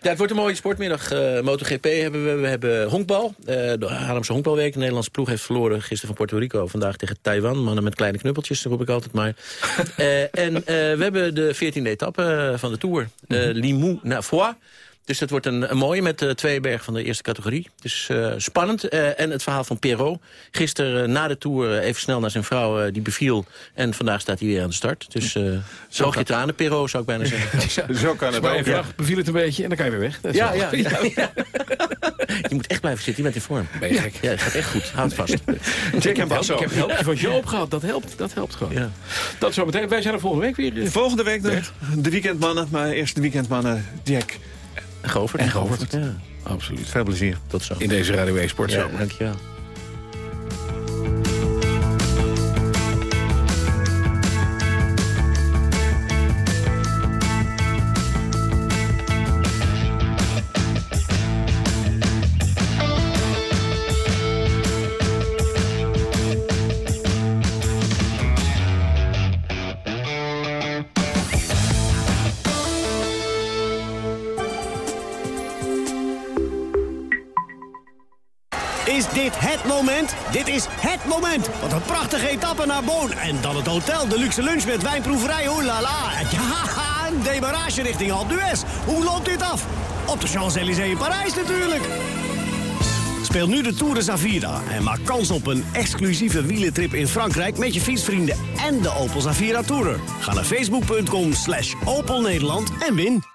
Ja, het wordt een mooie sportmiddag. Eh, MotoGP hebben we. We hebben honkbal. Eh, de Haarlemse honkbalweek. De Nederlandse ploeg heeft verloren gisteren van Puerto Rico. Vandaag tegen Taiwan. Mannen met kleine knuppeltjes, dat roep ik altijd maar. <laughs> Eh, en eh, we hebben de 14e etappe van de Tour. Eh Limoux naar Foix. Dus dat wordt een, een mooie met eh, twee bergen van de eerste categorie. Dus eh, spannend. Eh, en het verhaal van Perrault. Gisteren na de Tour even snel naar zijn vrouw, eh, die beviel. En vandaag staat hij weer aan de start. Dus eh zo je tranen, Perrault, zou ik bijna zeggen. <laughs> Zo kan het even ja. beviel het een beetje en dan kan je weer weg. Dat Ja, wel- ja, <laughs> ja, <laughs> ja. Je moet echt blijven zitten, je bent in vorm. Ben je gek? Ja, het gaat echt goed. Houd vast. Jack en Bas Ik heb een helpje van Joop gehad, dat helpt, dat helpt gewoon. Ja. Dat zometeen. Wij zijn er volgende week weer. Volgende week de, de weekendmannen, maar eerst de weekendmannen Jack Govert. En Govert. Ja, Absoluut. Veel plezier. tot zo. In deze Radio 1 Sportzomer. Ja, dankjewel. Wat een prachtige etappe naar Boon. En dan het hotel, de luxe lunch met wijnproeverij. Oh la la. Ja, <laughs> een demarage richting Alpe. Hoe loopt dit af? Op de Champs-Élysées in Parijs natuurlijk. Speel nu de Tour de Zavira en maak kans op een exclusieve wielentrip in Frankrijk... met je fietsvrienden en de Opel Zavira Tourer. Ga naar facebook.com slash Opel Nederland en win.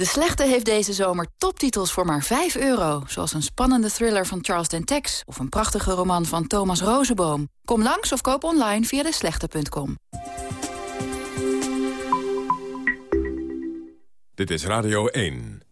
De Slechte heeft deze zomer toptitels voor maar 5 euro. Zoals een spannende thriller van Charles Dentex... of een prachtige roman van Thomas Rozenboom. Kom langs of koop online via deslechte.com. Dit is Radio 1.